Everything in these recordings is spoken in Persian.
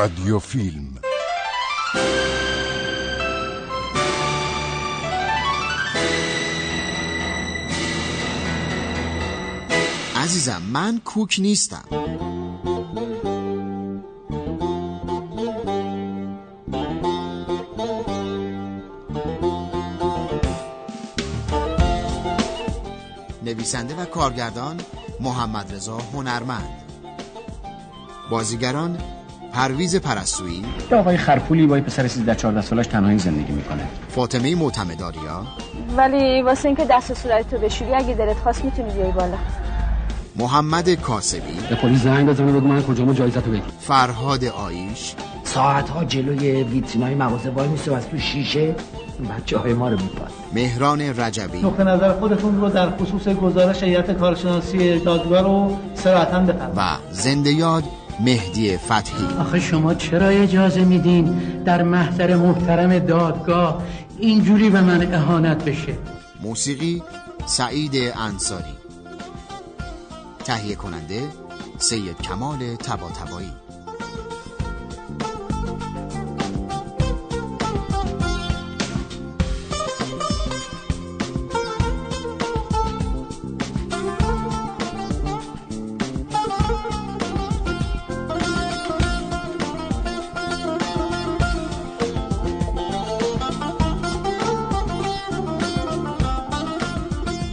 رادیو فیلم عزیزم من کوک نیستم. نویسنده و کارگردان محمد رضا هنرمند. بازیگران پرویز پرستویی. یه آقای خرپولی با یه پسر 13 14 سالش تنهایی زندگی می‌کنه. فاطمه معتمداریا. ولی واسه اینکه دست و صورت تو بشوری اگه دلت خواست می‌تونی بیای بالا. محمد کاسبی. به پلیس زنگ بزنه بگو من کجامو جایزتو بگیر فرهاد آیش. ساعت ها جلوی ویترینای مغازه وای میسته و از تو شیشه بچه های ما رو میپاد مهران رجبی. نقطه نظر خودتون رو در خصوص گزارش هیئت کارشناسی دادگاه رو سراحتا بفرمایید. و زنده یاد مهدی فتحی. آخه شما چرا اجازه میدین در محضر محترم دادگاه اینجوری به من اهانت بشه؟ موسیقی سعید انصاری. تهیه کننده سید کمال تباتبایی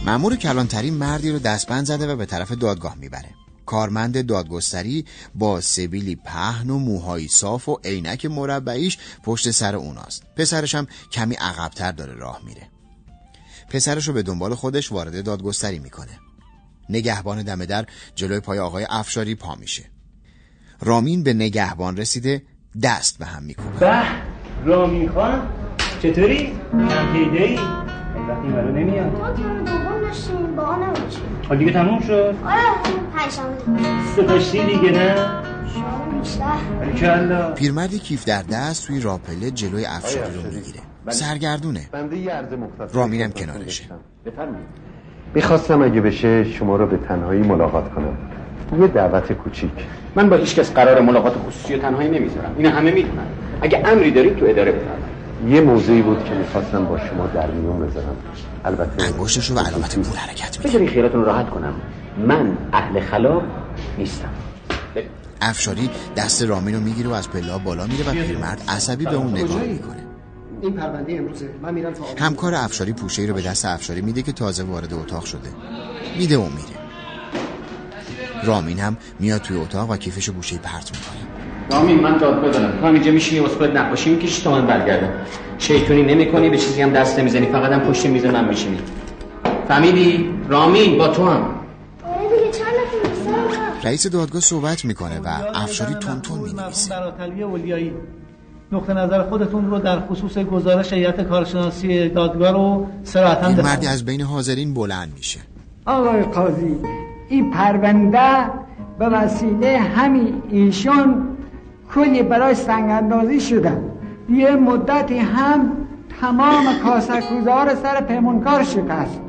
مأمور کلانتری مردی رو دستبند زده و به طرف دادگاه می‌بره. کارمند دادگستری با سبیلی پهن و موهایی صاف و عینک مربعیش پشت سر اوناست. پسرش هم کمی عقبتر داره راه میره. پسرش رو به دنبال خودش وارد دادگستری می‌کنه. نگهبان دم در جلوی پای آقای افشاری پا میشه. رامین به نگهبان رسیده دست به هم می‌کنه به رامین خان چطوری؟ ای؟ وقتی برو نمیاد. داشتیم با آن نباشیم دیگه تموم شد؟ آره پنجشنبه دیگه نه؟ پیرمردی کیف در دست توی راپله جلوی افشاری رو می‌گیره. سرگردونه. عرض مختصر رامینم کنارشه. می‌خواستم اگه بشه شما رو به تنهایی ملاقات کنم. یه دعوت کوچیک. من با هیچ کس قرار ملاقات خصوصی و تنهایی نمی‌ذارم. اینو همه می‌دونن. اگه امری دارید تو اداره بفرمایید. یه موضوعی بود که می‌خواستم با شما در میون بذارم. البته انگشتش رو به علامت پول حرکت میده بذارین خیالتون راحت کنم. من اهل خلاق نیستم. افشاری دست رامین رو می‌گیره و از پله بالا میره و پیرمرد عصبی به اون نگاه می‌کنه. این پرونده امروزه. من میرم تا. همکار افشاری پوشه رو به دست افشاری میده که تازه وارد اتاق شده. میده و میره. رامین هم میاد توی اتاق و کیفش گوشه پرت می‌کنه. رامین من داد بدارم تو هم اینجا میشینی واسه خودت نقاشی می‌کشی تا من برگردم. شیطونی نمی‌کنی به چیزی هم دست نمی‌زنی فقط هم پشت میز من میشینی. فهمیدی؟ رامین با تو هم. آره رئیس دادگاه صحبت می‌کنه و افشاری تون تون می‌نویسه. نقطه نظر خودتون رو در خصوص گزارش هیئت کارشناسی دادگاه رو سراحتا پیرمردی بفرمایید از بین حاضرین بلند میشه. آقای قاضی این پرونده به وسیله همین ایشون کلی برای سنگ اندازی شدن. یه مدتی هم تمام کاسکوزه ها رو سر پیمونکار شکست.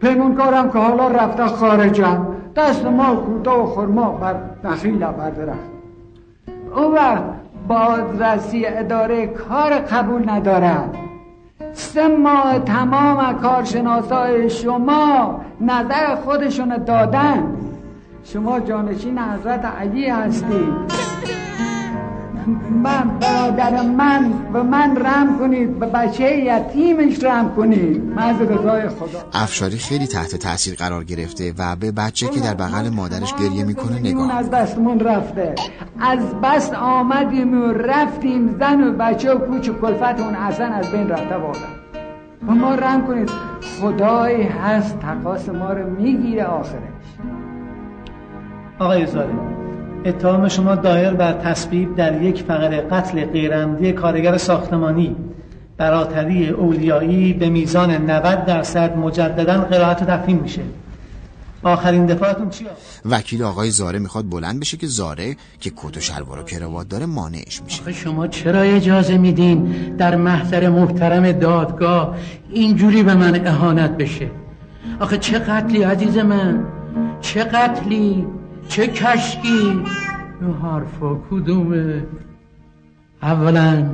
پیمونکار هم که حالا رفته خارجم دست ما کوتاه و خورما بر نخیل بردارم او وقت بازرسی اداره کار قبول ندارد سه ماه تمام کارشناسای شما نظر خودشون دادن. شما جانشین حضرت علی هستید. من برادر من به من رم کنید به بچه یتیمش رم کنید. من رضای خدا. افشاری خیلی تحت تاثیر قرار گرفته و به بچه که در بغل مادرش گریه می‌کنه نگاه از دستمون رفته. از بس آمدیم و رفتیم زن و بچه و کوچ و کلفت اون اصلا از بین رفته بودن و ما رم کنید. خدایی هست تقاس ما رو می‌گیره آخرش. آقای زاده. اتهام شما دایر بر تصویب در یک فقره قتل غیرعمدی کارگر ساختمانی. براتری اولیایی به میزان 90 درصد مجددا قرائت و تفهیم میشه. آخرین دفاعتون چیه؟ وکیل آقای زاره می‌خواد بلند بشه که زاره که کت و شلوار و کراوات داره مانعش میشه. آخه شما چرا اجازه میدین در محضر محترم دادگاه اینجوری به من اهانت بشه؟ آخه چه قتلی عزیز من؟ چه قتلی؟ چه کشکی این حرفا کدومه؟ اولا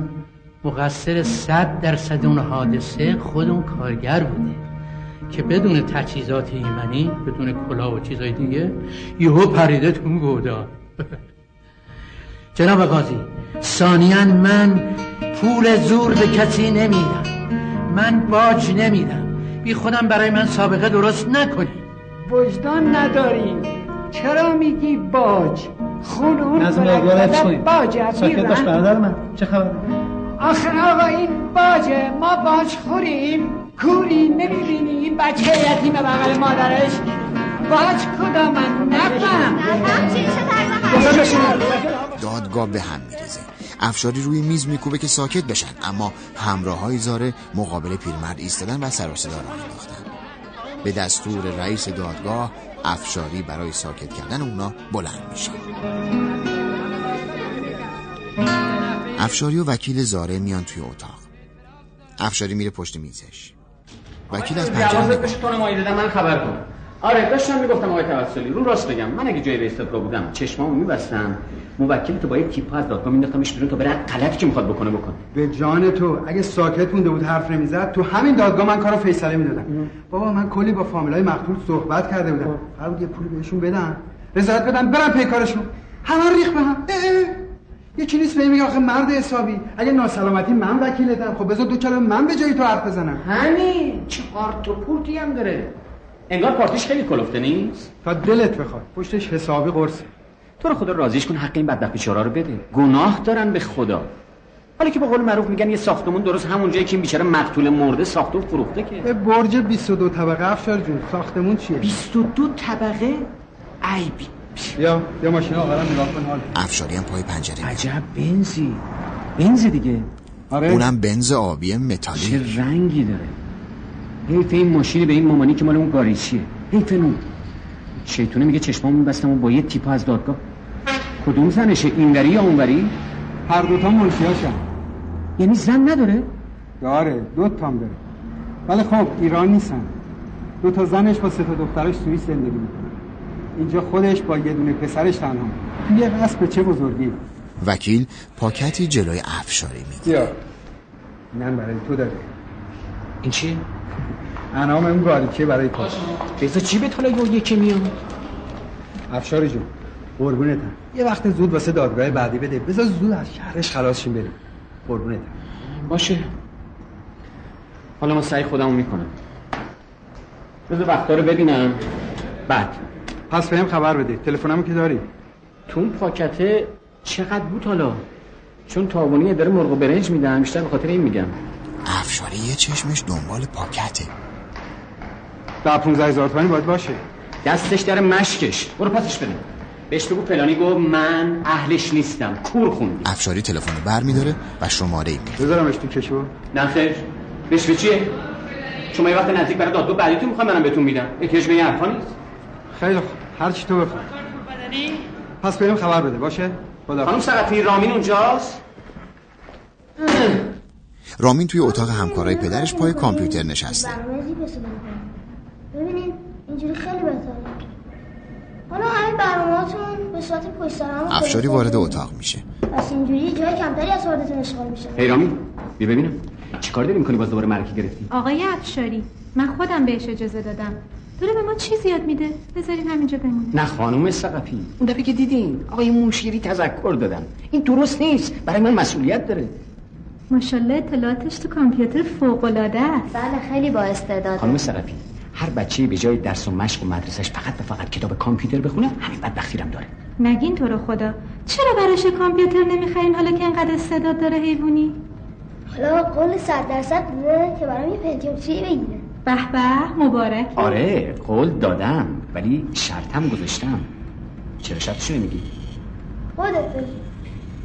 مقصر صد درصد اون حادثه خود اون کارگر بوده که بدون تجهیزات ایمنی بدون کلاه و چیزای دیگه یهو پریده تو اون گودا. جناب قاضی ثانیا من پول زور به کسی نمیدم. من باج نمیدم. بی خودم برای من سابقه درست نکنی. وجدان نداری چرا میگی باج؟ خون اون باج ساکت باش برادر من. چه خبر؟ آخر آقا این باجه ما باج خوریم کوری نمی‌بینی این بچه یتیم بغل مادرش. باج کدام من نفهم. دادگاه به هم میریزه. افشاری روی میز میکوبه که ساکت بشن اما همراه های زاره مقابل پیرمرد ایستادن و سر و صدا راه انداختن به دستور رئیس دادگاه افشاری برای ساکت کردن اونا بلند میشه. افشاری و وکیل زاره میان توی اتاق. افشاری میره پشت میزش. وکیل از پنجره نگاه من خبر کن آره داشتم می‌گفتم آقای توسلی رو راست بگم. من اگه جای رئیس دادگاه بودم چشمامو میبستم موکل تو با یه تیپا از دادگاه مینداختمش بیرون تا بره غلطی که می‌خواد بکنه بکنه به جان تو اگه ساکت مونده بود حرف نمی‌زد تو همین دادگاه من کارو فیصله می‌دادم. بابا من کلی با فامیلای مقتول صحبت کرده بودم. قرار بود یه پولی بهشون بدم رضایت بدن برم پی کارشون. همه ریخت به هم. اه اه. یکی نیست میگه آخه مرد حسابی. اگه ناسلامتی من وکیلتم خب بذار دو کلمه من به جای تو حرف بزنم. همین. چه هارت و پورتی هم داره. انگار پارتیش خیلی کلفته نیست؟ تا دلت بخواد. پشتش حسابی قرصه. تو رو خدا راضیش کن حق این بدبخت بیچارا رو بده. گناه دارن به خدا. حالا که به قول معروف میگن یه ساختمون درست همون جایی که این بیچاره مقتول مرده ساخته و فروخته که. به برج 22 طبقه افشار جون. ساختمون چیه؟ 22 طبقه؟ ای بی یا یا ماشین آقا رو نگاه کن حال. افشاری هم پای پنجره. عجب بنزی. بنز دیگه. آره. اونم بنز آبی متالی چه رنگی داره. حیف این ماشین به این مامانی که مال اون گاریچیه حیف نون. شیطونه میگه چشمام میبستم و با یه تیپا از دادگاه. کدوم زنشه؟ اینوری یا اونوری؟ هر دوتا منشیاشن یعنی زن نداره؟ داره. دو تام داره. ولی خب ایران نیستن. دو تا زنش با سه تا دخترش سوئیس زندگی می‌کنن. اینجا خودش با یه دونه پسرش تنها یه قصد به چه بزرگی؟ وکیل پاکتی جلوی افشاری میده. بیا. اینم برای تو داره. این چیه؟ انعام اون گاریچیه برای تو بذار چی به حالا یه یکی میاد؟ افشاری جون قربونتم یه وقت زود واسه دادگاه بعدی بده. بذار زود از شهرش خلاص شیم بریم. قربونتم باشه. حالا ما سعی خودمو می‌کنم. بذار وقتا رو ببینم. بعد. پس بهم خبر بده. تلفنمو که داری؟ تو اون پاکته چقدر بود حالا؟ چون تاوانی داره مرغ و برنج میدن. بیشتر به خاطر این میگم. افشاری یه چشمش دنبال پاکته. ده 15 هزار تومانی باید باشه. دستش در مشکش. برو پاسش بده. بهش بگو فلانی گفت من اهلش نیستم. کور خوندی. افشاری تلفن رو بر میداره و شماره ای میده. بذارمش تو کشو نه خیر. رشوه چیه؟ شما یه وقت نزدیک برای دادگاه بعدیتون می‌خوام منم بهتون میدم. یه کشمه یه حرفا نیست. خیلی خوب. هر چی تو بخوای. پس بهم خبر بده. باشه؟ خدا خانم سقفی رامین اونجاست؟ رامین توی اتاق همکارای پدرش پای کامپیوتر نشسته برنامه زیب استفاده کنیم ببینید اینجوری خیلی بهتره. حالا همین برنامه‌هاتون به صورت پشت سر هم افشاری وارد اتاق میشه. پس اینجوری جای کمتری از واردتون اشغال میشه. هی رامین بیا ببینم. چیکار داری می‌کنی باز دوباره مرکی گرفتی؟ آقای افشاری من خودم بهش اجازه دادم. داره به ما چیزی یاد میده؟ بذارین همینجا بمونه. نه خانم سقفی. اون دفعه که دیدین آقای موشیری تذکر دادن. این درست نیست. برای من مسئولیت داره. ماشاءالله اطلاعاتش تو کامپیوتر فوق العاده است. بله خیلی با استعداده. خانم سقفی هر بچه به جای درس و مشق و مدرسش فقط و فقط کتاب کامپیوتر بخونه همین بدبختی هم داره. نگین تو رو خدا. چرا براش کامپیوتر نمی‌خرین حالا که انقدر استعداد داره حیوانی. حالا قول صد درصد بده که برام یه پنتیوم سی بگیره. به به مبارک. آره قول دادم ولی شرطم گذاشتم. چرا شرطشو نمیگی؟ خودت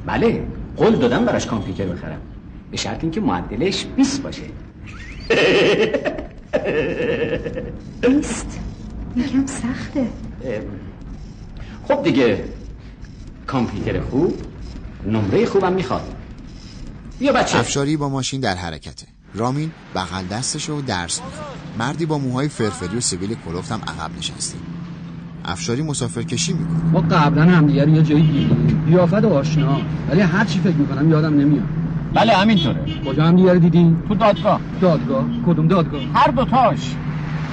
بله قول دادم براش کامپیوتر بخرم. به شرط اینکه معدلش 20 باشه. نیست یکم سخته. خب دیگه کامپیوتر خوب نمره خوبم می‌خواد. بیا بچه. افشاری با ماشین در حرکته. رامین بغل دستش و درس می‌خونه. مردی با موهای فرفری و سبیل کلفت هم عقب نشسته. افشاری مسافر کشی می‌کنه. ما قبلا هم دیگر یه جایی دیدیم قیافت آشنا. ولی هر چی فکر می‌کنم یادم نمیاد. بله همینطوره. کجا هم دیگر دیدیم تو دادگاه. دادگاه. کدوم دادگاه؟ هر دوتاش.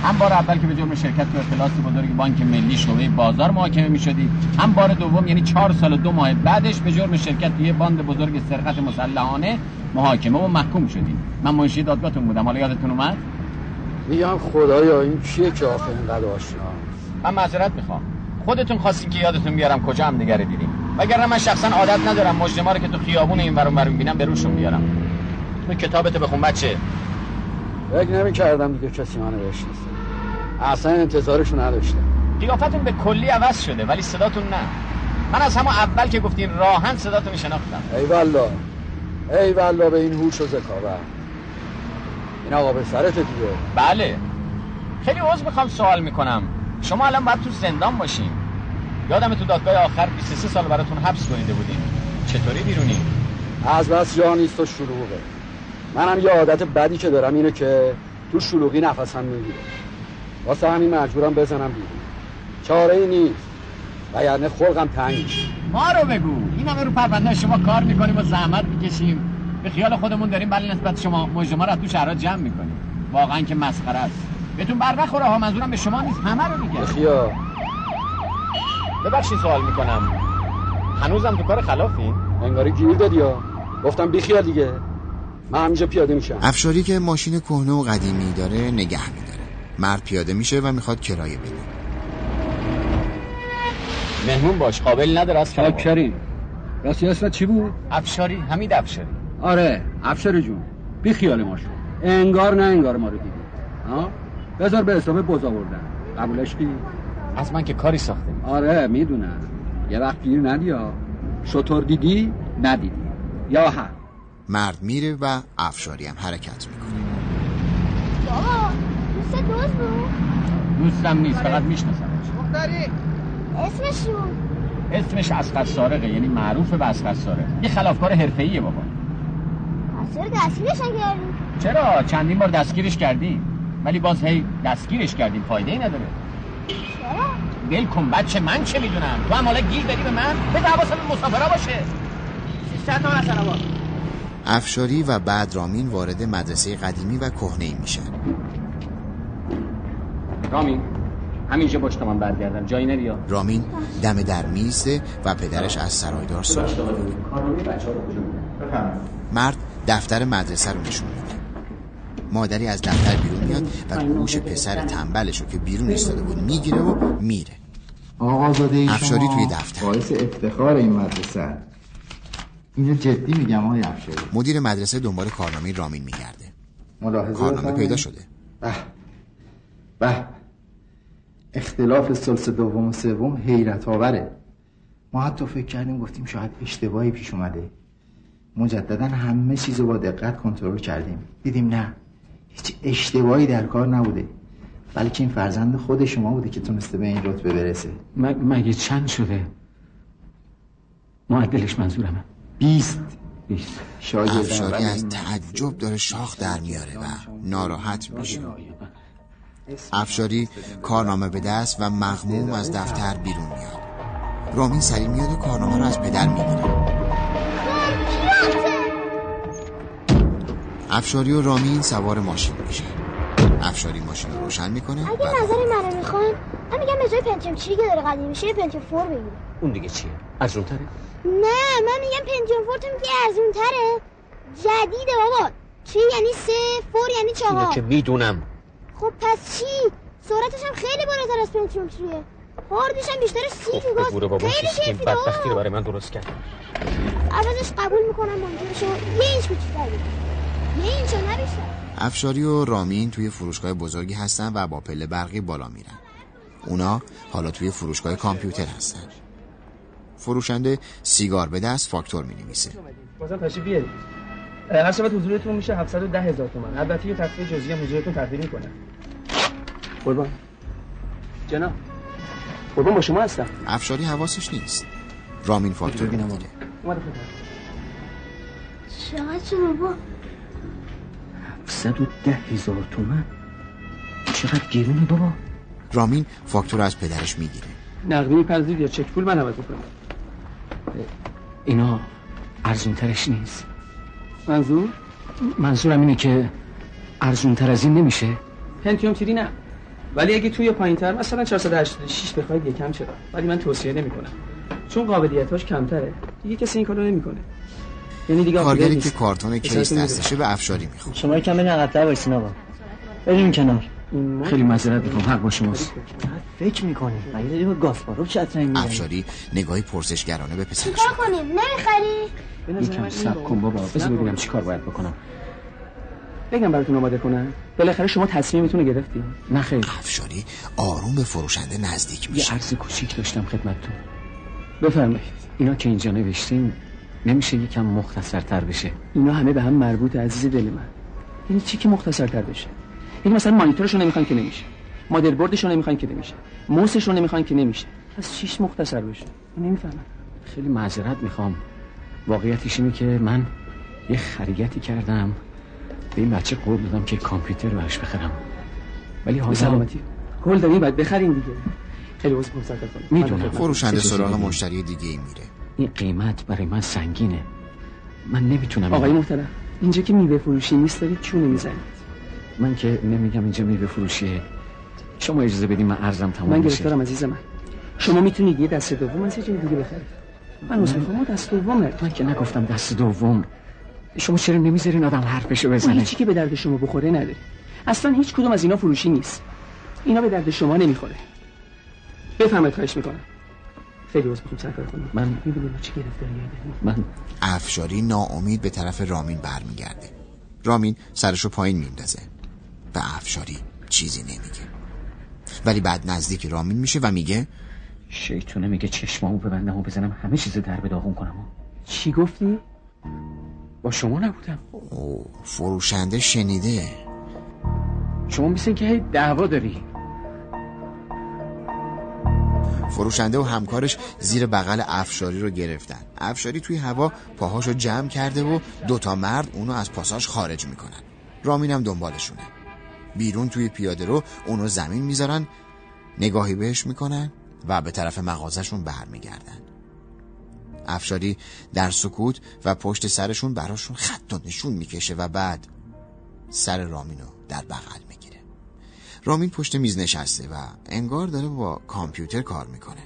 هم بار اول که به جرم شرکت تو اختلاس بزرگ بانک ملی شعبه بازار محاکمه می شدیم هم بار دوم یعنی چهار سال و دو ماه بعدش به جرم شرکت توی باند بزرگ سرقت مسلحانه محاکمه و محکوم شدیم. من منشی دادگاهتون بودم. حالا یادتون اومد؟ میگم خدایا این کیه که آخه اینقدر آشنا؟ من معذرت می‌خوام. خودتون خواستین که یادتون بیارم کجا هم دیگه دیدیم. وگرنه من شخصا عادت ندارم مجرما رو که تو خیابون این ور اون می‌بینم به روشون بیارم. تو کتابت بخون بچه. فکر نمی کردم دیگه کسی منو بشناسه. اصلا انتظارشو نداشتم. قیافتون به کلی عوض شده ولی صداتون نه. من از همون اول که گفتین راهن صداتون شناختم. ای والله. ای والله به این هوش و ذکاوت این آقا به سرت دیگه. بله. خیلی عذر می‌خوام سوال می‌کنم. شما الان باید تو زندان باشین. یادم تو دادگاه آخر 23 سال براتون حبس کنیده بودین چطوری بیرونی؟ از بس جا نیست و شلوغه. منم یه عادت بدی که دارم اینه که تو شلوغی نفسم می‌گیره واسه همین مجبورم بزنم بیرون. چاره ای نیست. و یعنی خلقم تنگ ما رو بگو. این همه رو پرونده شما کار می‌کنیم و زحمت می‌کشیم. به خیال خودمون داریم بله نسبت شما مجرما رو تو شهرها جمع می‌کنیم. واقعا که مسخره است. بهتون بر نخوره ها منظورم به شما نیست. همه رو میگم. بخیا ببخشید سوال می‌کنم. هنوزم تو کار خلافی انگاری گیر دادی ها. گفتم بیخیال دیگه. من همینجا پیاده میشم. افشاری که ماشین کهنه و قدیمی داره نگه میداره. مرد پیاده میشه و می‌خواد کرایه بده. مهمون باش قابل نداره از کریم راستی اسمت چی بود؟ افشاری حمید افشاری. آره افشاری جون. بی خیال ما شو. انگار نه انگار ما رو دیدی. ها؟ بذار به حساب بز آوردن قبولش کی از من که کاری ساخته آره می‌دونم. یه وقت گیر ندی ها شطور دیدی؟ ندیدی. یا هم مرد میره و افشاری هم حرکت می‌کنه. بابا دوست دوست بود. دوستم نیست فقط میشناسمش. اسمش چی بود؟ اسمش اسقر سارقه یعنی معروف به اسقر سارق. یه خلافکار حرفه‌ایه بابا. از چرا دستگیرش نکردی؟ چرا؟ چندین بار دستگیرش کردیم. ولی باز هی دستگیرش کردیم. فایده ای نداره. ول کن بچه من چه می‌دونم؟ تو هم حالا گیر داری به من؟ به حواسم به مسافرا باشه. سیستر تا حسن آباد افشاری و بعد رامین وارد مدرسه قدیمی و کهنه میشن رامین همینجا باش تا من برگردم جایی نریا رامین دم در میسته و پدرش از سرایدار سوال مرد دفتر مدرسه رو نشون میده. مادری از دفتر بیرون میاد و گوش پسر تنبلش رو که بیرون ایستاده بود می‌گیره و میره. آقازاده افشاری توی دفتر. باعث افتخار این مدرسه اینو جدی میگم آقای افشاری. مدیر مدرسه دنبال کارنامه رامین میگرده. ملاحظه کارنامه. پیدا شده. به به. اختلاف سلس دوم و سوم حیرت آوره. ما حتی فکر کردیم گفتیم شاید اشتباهی پیش اومده. مجددا همه چیزو با دقت کنترل کردیم. دیدیم نه. هیچ اشتباهی در کار نبوده. بلکه این فرزند خود شما بوده که تونسته به این رتبه برسه. مگه چند شده؟ معدلش منظورمه. بیست. بیست. افشاری ولی از تعجب داره شاخ در میاره و ناراحت میشه. افشاری کارنامه به دست و مغموم از دفتر بیرون میاد. رامین سریع میاد و کارنامه رو از پدر می‌گیره افشاری و رامین سوار ماشین میشه افشاری ماشین رو روشن می‌کنه اگه و نظر منو می‌خواین من میگم به جای Pentium three که داره قدیمی میشه Pentium four بگیره اون دیگه چیه؟ ارزون تره نه من میگم Pentium four تو میگه ارزون تره جدیده بابا. three یعنی سه four یعنی چهار؟ که می‌دونم. خب پس چی؟ سرعتش هم خیلی بالاتر از Pentium three ـه. هاردش هم بیشتر سی خب بگو بابا خیلی کیفی داره. بدبختی رو برای من درست کرد. عوضش قبول می‌کنم منظور شما یه اینچ کوچیک‌تر بیشتر افشاری و رامین توی فروشگاه بزرگی هستن و با پله برقی بالا میرن. اونا حالا توی فروشگاه کامپیوتر هستن. فروشنده سیگار به دست فاکتور می نویسه بازم تشریف بیارید هر شبت حضورتون میشه 710 هزار تومن البته یه تخفیف جزئی هم حضورتون تقدیم می‌کنه. قربان. جناب. قربان با شما هستم. افشاری حواسش نیست. رامین فاکتور می‌گیره اومد خدمت. چقدر شد بابا 710 هزار تومن؟ چقدر گرونه بابا؟ رامین فاکتور از پدرش می‌گیره. نقدی میپذیرید یا چک پول من عوض کنم اینا ارزون ترش نیست. منظور؟ منظورم اینه که ارزون تر از این نمیشه. Pentium three نه. ولی اگه توی پایین تر مثلا 486 بخواید یکم چرا؟ ولی من توصیه نمی‌کنم. چون قابلیتاش کمتره. دیگه کسی این کارو نمی‌کنه. یعنی دیگه کارگری که کارتون case دستشه به افشاری می‌خواد شما کم برین عقب‌تر وایسین آقا. بریم کنار. خیلی معذرت می‌خوام. حق با شماست. فکر می‌کنی مگه داری با کاسپاروف شطرنج می‌زنی افشاری نگاهی پرسشگرانه به پسرش چیکار کنیم؟ نمی‌خری یکم صبر کن بابا. بذار ببینم چی کار باید بکنم. بگم براتون آماده کنم. بالاخره شما تصمیمتون رو گرفتین. نه خیر. افشاری آروم به فروشنده نزدیک میشه. یه عرض کوچیک داشتم خدمتتون. بفرمایید. اینا که اینجا نوشتین نمیشه یکم مختصرتر بشه. اینا همه به هم مربوط عزیز دل من. یعنی چی که مختصرتر بشه؟ یعنی مثلا مانیتورش رو نمی‌خوان که نمیشه. مادر بردش رو نمی‌خوان که نمیشه. موسش رو نمی‌خوان که نمیشه. پس چیش مختصر بشه؟ نمی‌فهمم. خیلی معذرت می‌خوام. واقعیتش اینه که من یه خریتی کردم. به این بچه قول دادم که کامپیوتر براش بخرم. ولی حالا سلامتی. قول دادی بعد بخریم دیگه. خیلی واسه فرصت کنم می‌دونم. فروشنده سراغ مشتری دیگه ای میره. این قیمت برای من سنگینه. من نمی‌تونم آقای محترم اینجا که میوه فروشی نیست دارید چونه می‌زنید؟ من که نمیگم اینجا میوه فروشیه. شما اجازه بدین من ارزم تمام من. گرفتارم عزیز من. شما می‌تونید یه دست دوم از یه جای دیگه بخرید. من عذر می‌خوام دست دومه. من که نگفتم دست دوم. شما چرا نمی‌ذارین آدم حرفشو ما بزنه؟ هیچی که به درد شما بخوره نداری اصلا هیچ کدوم از اینا فروشی نیست. اینا به درد شما نمی‌خوره. بفهمید خواهش می‌کنم. خیلی عذر می‌خوام سرکار خانم من می‌دونم چی گرفتاری من افشاری ناامید به طرف رامین برمیگرده. رامین سرشو پایین میندازه به افشاری چیزی نمیگه. ولی بعد نزدیک رامین میشه و میگه شیطونه میگه چشمامو ببندم و بزنم همه چیز در به داغون کنم. چی گفتی؟ با شما نبودم. او فروشنده شنیده. شما مثل که هی دعوا داری. فروشنده و همکارش زیر بغل افشاری رو گرفتن. افشاری توی هوا پاهاشو جمع کرده و دوتا مرد اونو از پاساژ خارج می‌کنن. رامینم دنبالشونه. بیرون توی پیاده رو اونو زمین می‌ذارن نگاهی بهش می‌کنن و به طرف مغازشون برمیگردن. افشاری در سکوت و پشت سرشون براشون خط و نشون می‌کشه و بعد سر رامینو در بغل رامین پشت میز نشسته و انگار داره با کامپیوتر کار می‌کنه.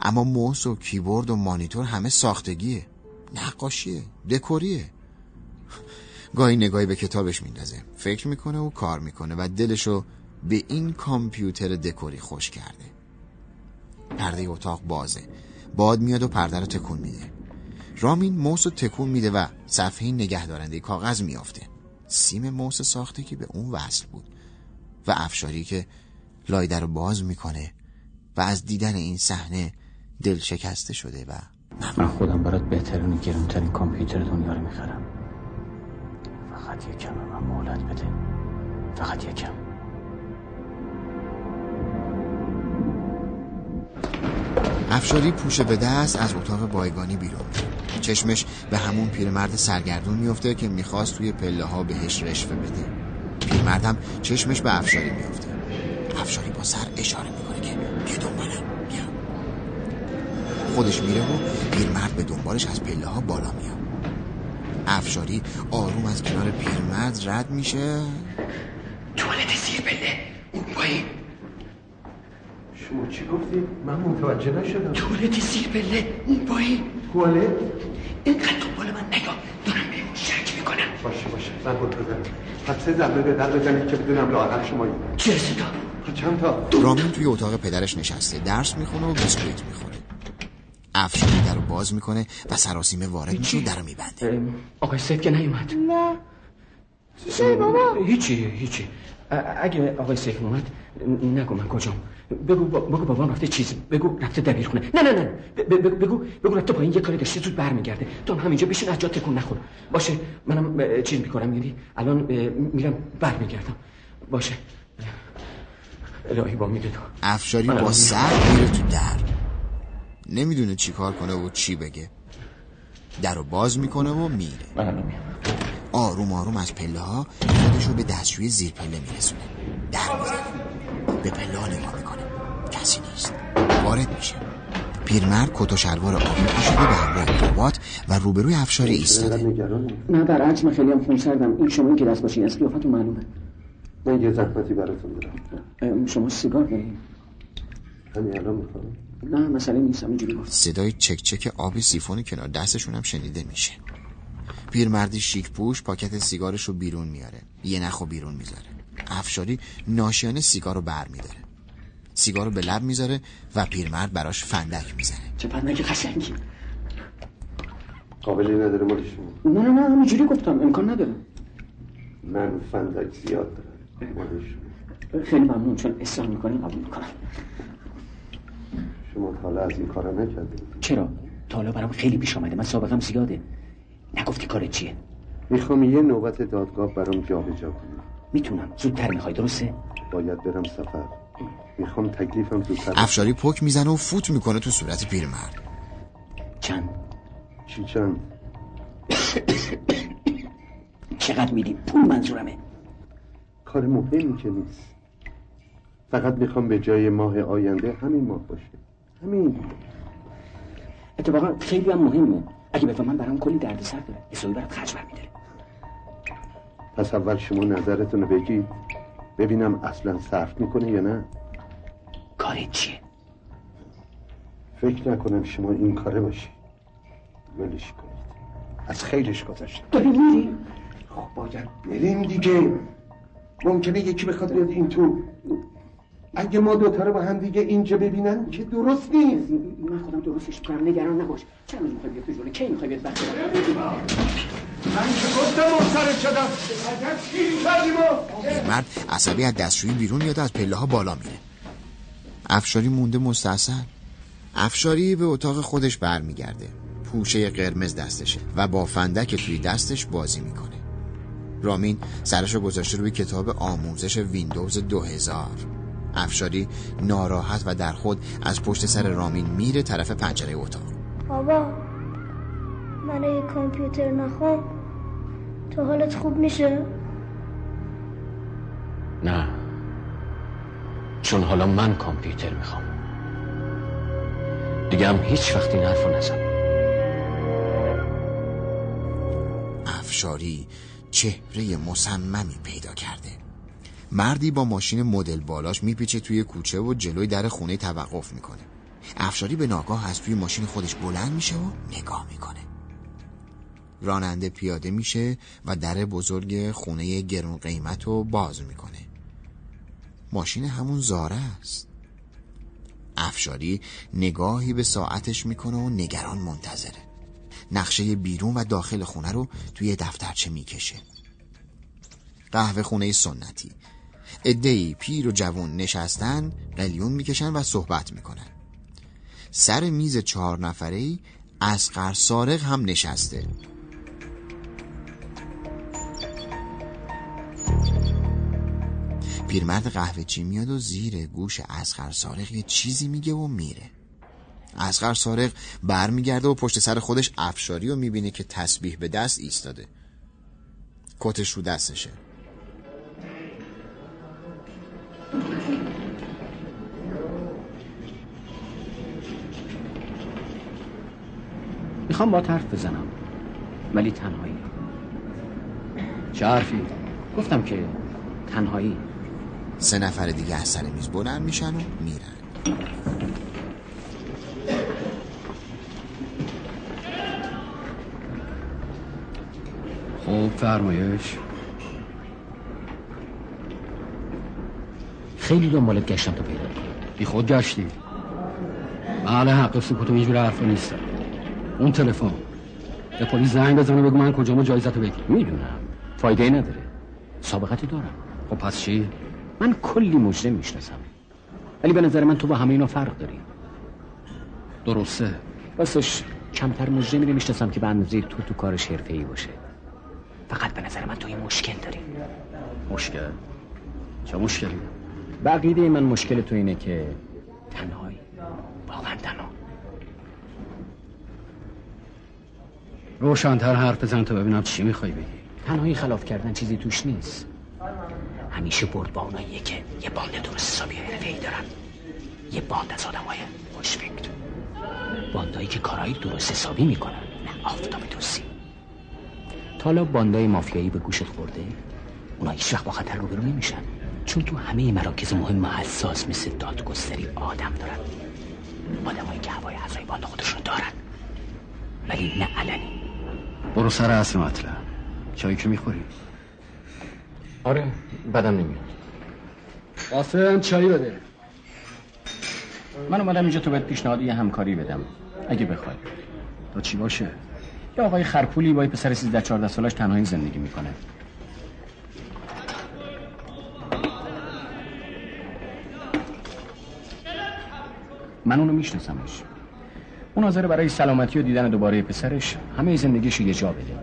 اما موس و کیبورد و مانیتور همه ساختگیه. نقاشیه دکوریه. گاهی نگاهی به کتابش میندازه. فکر می‌کنه و کار می‌کنه و دلشو به این کامپیوتر دکوری خوش کرده. پرده اتاق بازه. باد میاد و پرده رو تکون میده. رامین موس رو تکون میده و صفحه نگهدارنده کاغذ میافته. سیم موس ساختگی به اون وصل بود. و افشاری که لایده رو باز می‌کنه و از دیدن این صحنه دل شکسته شده و من خودم برات بهترین و گرونترین کامپیوتر دنیا رو می‌خرم. فقط یکم من مهلت بده. فقط یکم افشاری پوشه به دست از اتاق بایگانی بیرون. چشمش به همون پیرمرد سرگردون میفته که می‌خواست توی پله ها بهش رشوه بده. پیرمردم چشمش به افشاری میفته افشاری با سر اشاره می‌کنه که بیا دنبالم. بیا. خودش میره و پیرمرد به دنبالش از پله ها بالا میاد. افشاری آروم از کنار پیرمرد رد میشه. توالت زیر پله. اون پایین شما چی گفتید؟ من متوجه نشدم. توالت زیر پله. اون پایین توالت؟ اینقدر دنبال من نگاه. دارم بهمون شک می‌کنم. باشه باشه. من بود بزنم پس سه ضربه به در بزنید که بدونم لاغر شما چه صدا؟ چند تا؟ رامین توی اتاق پدرش نشسته درس می‌خونه و بیسکویت می‌خوره. افشاری در رو باز می‌کنه و سراسیمه وارد میشه و در رو میبنده. آقای سید که نیومد. نه. چی شده بابا؟ هیچی هیچی. ا- اگه آقای سیف اومد نگو من کجام. بگو بگو بابام رفته چیز بگو رفته دبیرخونه نه نه نه. ب- ب- بگو بگو رفته پایین یه کاری داشته زود برمیگرده. تو هم همینجا بشین از جا تکون نخور. باشه منم چیز می‌کنم یعنی الان میرم برمیگردم. باشه. الهی با میده تو افشاری با الان سر میره تو در. نمی‌دونه چی کار کنه و چی بگه. در رو باز می‌کنه و میره. آروم آروم از پله ها خودش رو به دستشوی زیر پله میرسونه. در به پلا نگاه می‌کنه. کسی نیست. وارد میشه. پیرمرد کت و شلوار آبی پوشیده به همراه ربات و روبروی افشاری ایستاده. نه برعکس من خیلی هم خون سردم. این شما که دست باشین از قیافتون معلومه. من یه زحمتی براتون دارم. شما سیگار دارین. همین الان می‌خوام. نه مسئله نیست همینجوری گفت صدای چک چک آب سیفون کنار دستشون هم شنیده میشه. پیرمردی شیک پوش پاکت سیگارش رو بیرون میاره. یه نخو بیرون می‌ذاره. افشاری ناشیانه سیگار رو بر میداره سیگار رو به لب می‌ذاره و پیرمرد براش فندک می‌زنه. چه فندک قشنگی. قابلی نداره مال شما نه نه نه همینجوری گفتم امکان نداره. من فندک زیاد دارم. مال شما خیلی ممنون چون اصرار می‌کنین قبول می‌کنم. شما تا حالا از این کارا نکردید؟ چرا؟ تا حالا برام خیلی پیش آمده. من سابقم زیاده نگفتی کارت چیه؟ می‌خوام یه نوبت دادگاه برام جابجا کنی می‌تونم. زودتر می‌خوای درسته؟ باید برم سفر. می‌خوام تکلیفم زودتر افشاری پک می‌زنه و فوت می‌کنه تو صورت پیرمرد. چند؟ چی چند؟ چقدر میدی؟ پول منظورمه. کار مهمی که نیست. فقط می‌خوام به جای ماه آینده همین ماه باشه. همین. اتفاقا خیلی هم مهمه. اگه بفهمم برام کلی درد سر داره حسابی برات خرج برمیداره. پس اول شما نظرتون رو بگید. ببینم اصلا صرف می‌کنه یا نه؟ کارت چیه؟ فکر نکنم شما این کاره باشی. ولش کنید از خیرش گذشت. داری میری؟ خب باید بریم دیگه. ممکنه یکی بخواد بیاد این تو. اگه ما دوتا رو با هم دیگه اینجا ببینن که درست نیست. من خودم درستش می‌کنم. نگران نباش. چند روز می‌خوای بیاد تو جونه کی می‌خوای بیاد وقت من که گفتم مبصرت شدم. مرد عصبی از دستشویی بیرون میاد و از پله ها بالا میره. افشاری مونده مستاصل افشاری به اتاق خودش برمیگرده. پوشه قرمز دستشه و با فندک توی دستش بازی می‌کنه. رامین سرشو گذاشته روی کتاب آموزش ویندوز 2000 افشاری ناراحت و در خود از پشت سر رامین میره طرف پنجره اتاق. بابا من یه کامپیوتر نخوام. تو حالت خوب میشه؟ نه. چون حالا من کامپیوتر می‌خوام. دیگه هم هیچ وقت این حرف نزن. افشاری چهره مصممی پیدا کرده. مردی با ماشین مدل بالاش میپیچه توی کوچه و جلوی در خونه توقف می‌کنه. افشاری به ناگاه از توی ماشین خودش بلند میشه و نگاه می‌کنه. راننده پیاده میشه و در بزرگ خونه گرون قیمت رو باز می‌کنه. ماشین همون زاره است. افشاری نگاهی به ساعتش می‌کنه و نگران منتظره. نقشه بیرون و داخل خونه رو توی دفترچه می‌کشه. قهوه خونه سنتی. ادهی پیر و جوون نشستن قلیون می‌کشن و صحبت می‌کنن. سر میز چهار نفره ای اسقر سارق هم نشسته. پیرمرد قهوه چی میاد و زیر گوش اسقر سارق یه چیزی میگه و میره. اسقر سارق برمیگرده و پشت سر خودش افشاری و می‌بینه که تسبیح به دست ایستاده. کتش رو دستشه. می‌خوام با حرف بزنم ولی تنهایی. چه حرفی؟ گفتم که تنهایی. سه نفر دیگه از سر میز بلند میشن و میرن. خوب فرمایش. خیلی دنبالت گشتم تا پیدا کنم بی خود گشتی. بله حق سکوت و اینجور حرفا نیستم اون تلفن. به پلیس زنگ بزنه بگو من کجامو جایزتو بگیر می‌دونم. فایده ای نداره. سابقتی دارم. خب پس چی؟ من کلی مجرم می‌شناسم. ولی به نظر من تو با همه اینا فرق داری. درسته. راستش کمتر مجرمی رو می‌شناسم که به اندازه تو تو کارش حرفه‌ای باشه. فقط به نظر من تو یه مشکل داری. مشکل؟ چه مشکلی؟ بقیده من مشکل تو اینه که تنهایی. واقعا تنها. روشنتر حرف بزن تا ببینم چی می‌خوای بگی. تنهایی خلاف کردن چیزی توش نیست. همیشه بردباناییه که یه باند درست حسابی حرفه‌ای دارن. یه باند از آدمای خوشفکر. باندایی که کارهایی درست حسابی می‌کنن نه آفتاب دوستی. تا حالا باندای مافیایی به گوشت خورده اونا هیچ وقت با خطر روبرو نمیشن. چون تو همه مراکز مهم و حساس مثل دادگستری آدم دارن. آدمایی که هوای اعضای باند خودشون دارن. ولی نه علنی. برو سر اصل مطلب چایی که می‌خوری؟ آره بدم نمیاد. قاسم چایی بده. من اومدم اینجا تو بهت پیشنهاد یه همکاری بدم. اگه بخوای. تا چی باشه؟ یه آقای خرپولی با یه پسر 13 14 سالش تنهایی زندگی می‌کنه. من اونو میشناسمش. اون حاضره برای سلامتی و دیدن دوباره پسرش همه زندگیش یه جا بده.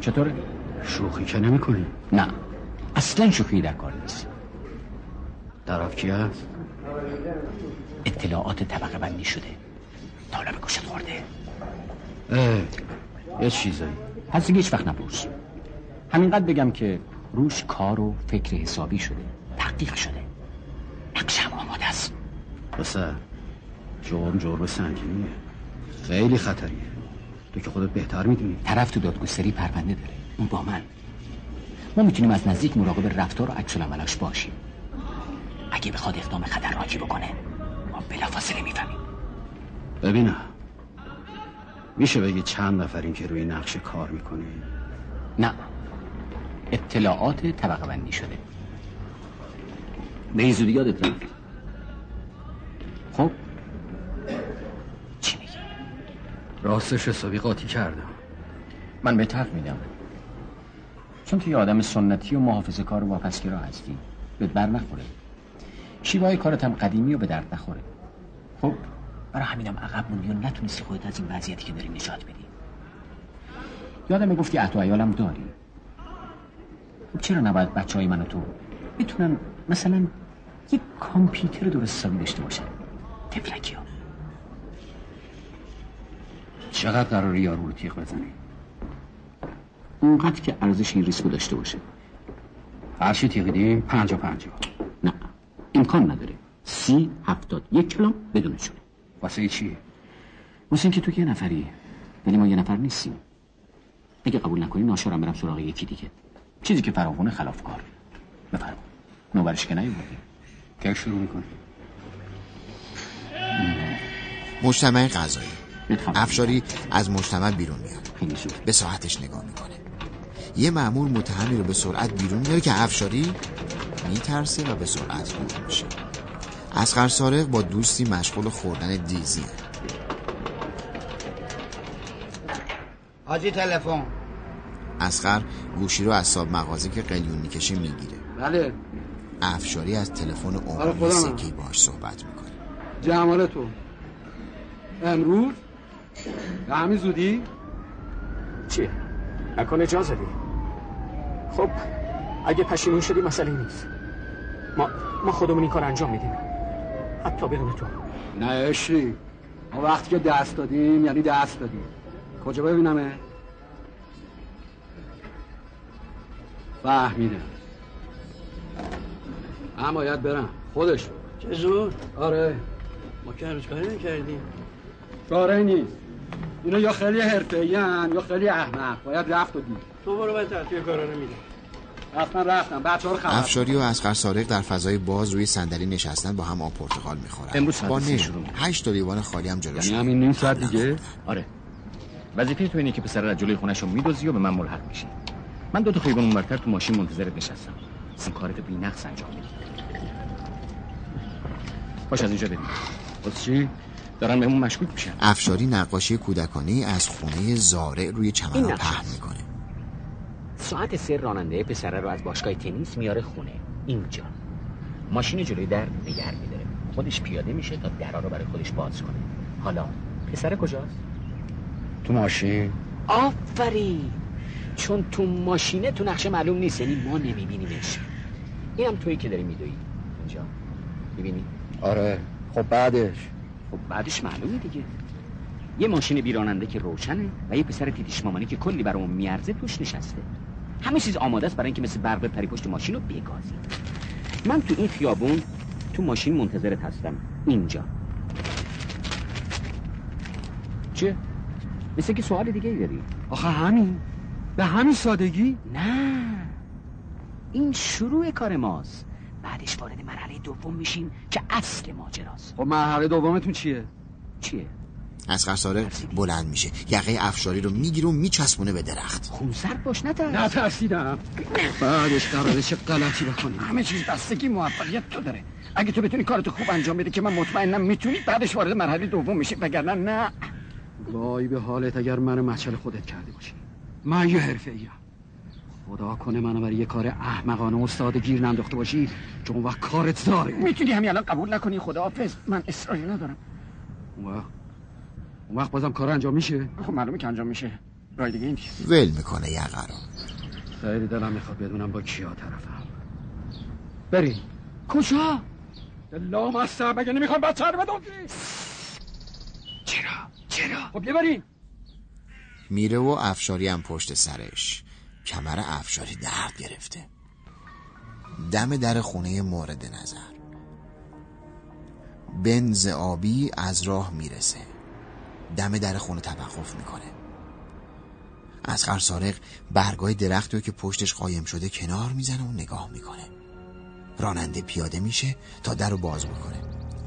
چطوره؟ شوخی که نمی کنی؟ نه. اصلا شوخی در کار نیست. طرف کی هست؟ اطلاعات طبقه بندی شده. تا حالا به گوشت خورده. اه یه چیزایی. پس دیگه هیچ وقت نپرس. همینقدر بگم که روش کار و فکر حسابی شده. تحقیق شده. پسر جرم جرم سنگینیه. خیلی خطریه. تو که خودت بهتر می‌دونی. طرف تو دادگستری پرونده داره. اون با من. ما می‌تونیم از نزدیک مراقب رفتار و عکس العملاش باشیم. اگه بخواد اقدام خطرناکی بکنه ما بلافاصله می‌فهمیم. ببینم میشه بگی چند نفرین که روی نقشه کار می‌کنی نه. اطلاعات طبقه بندی شده. به این زودی یادت رفت. خب؟ چی میگی؟ راستش حسابی قاطی کردم. من به حق میدم. چون تو یه آدم سنتی و محافظه کار و واپسگرا هستی بهت بر نخوره. شیوه کارت هم قدیمی و به درد نخوره. خب برای همینم عقب موندی و نتونستی خودت از این وضعیتی که داری نجات بدی. یادم گفتی عهد و عیالم داری. خب چرا نباید بچه های من و تو بتونن مثلا یک کامپیوتر درست حسابی داشته باشن؟ تفلکی ها چقدر قرار یارو رو تیغ بزنی؟ اونقدر که ارزش این ریسکو داشته باشه. هرچی تیغیدیم پنجا پنجا نه امکان نداره. سی هفتاد یک کلام بدون شده واسه چی؟ واسه اینکه تو یه نفری ولی ما یه نفر نیستیم. اگه قبول نکنی ناشرم برم سراغ یکی دیگه. چیزی که فراوونه خلاف کار بفرما. نوبرش که نیوردیم که شروع می‌کنی مجتمع غذایی. افشاری از مجتمع بیرون میاد. به ساعتش نگاه می‌کنه. یه معمول متهمی رو به سرعت بیرون میاره که افشاری میترسه و به سرعت دور میشه. اسقر سارق با دوستی مشغول خوردن دیزیه. حاجی تلفن. اسقر گوشی رو از صاحب مغازه که قلیون می‌کشه می‌گیره. بله. افشاری از تلفن عمومی خودمم. سکی باش صحبت می‌کنه. جمال تو امروز؟ به همین زودی؟ چیه؟ نکن اجازه دی خب اگه پشیمون شدی مسئله نیست. ما ما خودمون این کار انجام میدیم. حتی بدون تو. نه اشری ما وقتی که دست دادیم یعنی دست دادیم. کجا ببینمه؟ فهمیدم. من باید برم. خودش. چه زود؟ آره. ما که هنوز کاری نکردیم. کاره نیست. اینا یا خیلی حرفه‌ای یا خیلی احمق. باید رفت و دید. تو برو من تحتیه کارا میدم بچه رو خبر افشاری و اسقر سارق در فضای باز روی صندلی نشستن با هم آب پرتقال می‌خورن. امروز با میشه. هشت تا لیوان خالی هم جلوش یعنی همین نیم ساعت دیگه؟ آره. وظیفه تو اینه که پسر از جلوی خونش رو میدوزی و به من ملحق میشی. من دو تا خیابان اونورتر تو ماشین منتظرت نشستم. اصلا کارتو بی نقص انجام میدی. باش از اینجا بریم. چی دارن بهمون مشکوک میشن. افشاری نقاشی کودکانه از خونه زارع روی چمن این پهن. می‌کنه. ساعت سه راننده پسره رو از باشگاه تنیس میاره خونه. اینجا. ماشین جلوی در نگر میداره. خودش پیاده میشه تا درا رو برای خودش باز کنه. حالا پسر کجاست؟ تو ماشین. آفرین! چون تو ماشینه تو نقشه معلوم نیست. یعنی ما نمیبینیمش. اینم تویی که داری میدوی اینجا. می‌بینی؟ آره. خب بعدش. خب بعدش معلومه دیگه. یه ماشین بیراننده که روشنه و یه پسر تیتیش مامانی که کلی برامون میارزه توش نشسته. همه چیز آماده است برای اینکه مثل برق پری پشت ماشین رو بگازی من تو این خیابون تو ماشین منتظرت هستم. اینجا. چیه؟ مثل که سوال دیگه ای داری. آخه همین. به همین سادگی؟ نه. این شروع کار ماست. بعدش وارد مرحله دوم میشیم که اصل ماجراست. خب مرحله دومتون چیه؟ چیه؟ از سارق بلند میشه. یقه افشاری رو می‌گیره و میچسبونه به درخت. خونسرد باش نترس نترسیدم. بعدش قراره چه غلطی بکنیم. همه چیز بستگی موفقیت تو داره. اگه تو بتونی کارتو خوب انجام بده که من مطمئنم می‌تونی بعدش وارد مرحله دوم میشی وگرنه نه. وای به حالت اگر من مچل خودت کرده باشی. من یه حرفه ایم خدا کنه منو برای یه کار احمقانه استاد گیر ننداخته باشی چون وقت کارت داره. می‌تونی همین الان قبول نکنی خداحافظ. من اصراری ندارم. اون وقت اون وقت بازم کار انجام میشه؟ خب معلومه که انجام میشه. رای دیگه این ول می‌کنه یقه رو خیلی دلم می‌خواد بدونم با کیا طرفم. بریم. کجا؟ لام سر مگه نمی‌خوام بچه رو بدونی چرا؟ چرا؟ خب بیا بریم. میره و افشاری هم پشت سرش. کمر افشاری درد گرفته. دم در خونه مورد نظر. بنز آبی از راه می‌رسه. دم در خونه توقف می‌کنه. از سارق برگای درختی که پشتش قایم شده کنار می‌زنه و نگاه می‌کنه. راننده پیاده میشه تا در رو باز بکنه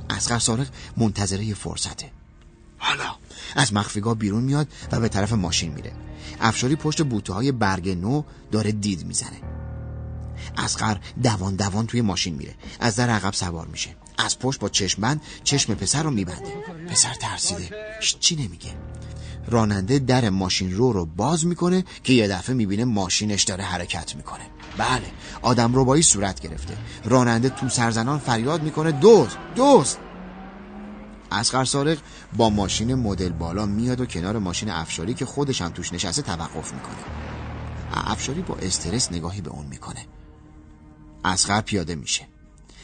از سارق منتظره فرصته. حالا از مخفیگاه بیرون میاد و به طرف ماشین میره. افشاری پشت بوته های برگ نو داره دید می‌زنه. اسقر دوان دوان توی ماشین میره. از در عقب سوار میشه. از پشت با چشم بند چشم پسر رو میبنده. پسر ترسیده. چی نمیگه؟ راننده در ماشین رو رو باز می‌کنه که یه دفعه می‌بینه ماشینش داره حرکت می‌کنه. بله آدم رو صورت گرفته. راننده تو سرزنان فریاد می‌کنه دوست دوست! اسقر سارق با ماشین مدل بالا میاد و کنار ماشین افشاری که خودش هم توش نشسته توقف می‌کنه. افشاری با استرس نگاهی به اون می‌کنه. اسقر پیاده میشه.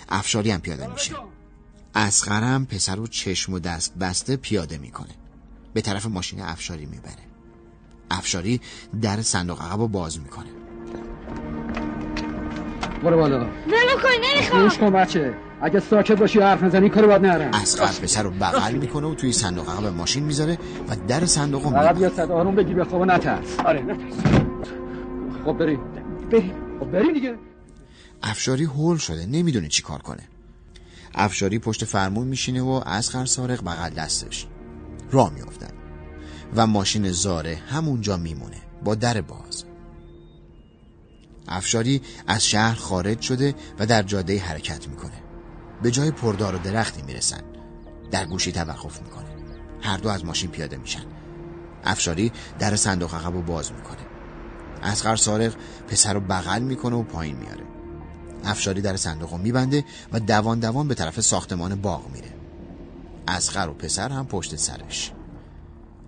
افشاری هم پیاده میشه. اسقر هم پسر و چشم و دست بسته پیاده می‌کنه. به طرف ماشین افشاری می‌بره. افشاری در صندوق عقب رو باز می‌کنه. برو بالا. ولو کن نمی‌خوام. کن بچه. اگه ساکت باشی حرف نزنی کارو باید نرم اسقر پسر رو بغل می‌کنه و توی صندوق عقب ماشین می‌ذاره و در صندوق رو فقط بیا صد آروم بگی بخواب و نترس. آره نترس خب بریم. بریم. خب بریم دیگه. افشاری هول شده نمی‌دونه چی کار کنه. افشاری پشت فرمون میشینه و اسقر سارق بغل دستش. راه میافتن و ماشین زاره همونجا میمونه با در باز. افشاری از شهر خارج شده و در جاده حرکت می‌کنه. به جای پردار و درختی می‌رسن. در گوشی توقف می‌کنه. هر دو از ماشین پیاده میشن. افشاری در صندوق عقب رو باز می‌کنه. اسقر سارق پسر رو بغل می‌کنه و پایین میاره افشاری در صندوق رو میبنده و دوان دوان به طرف ساختمان باغ میره. اسقر و پسر هم پشت سرش.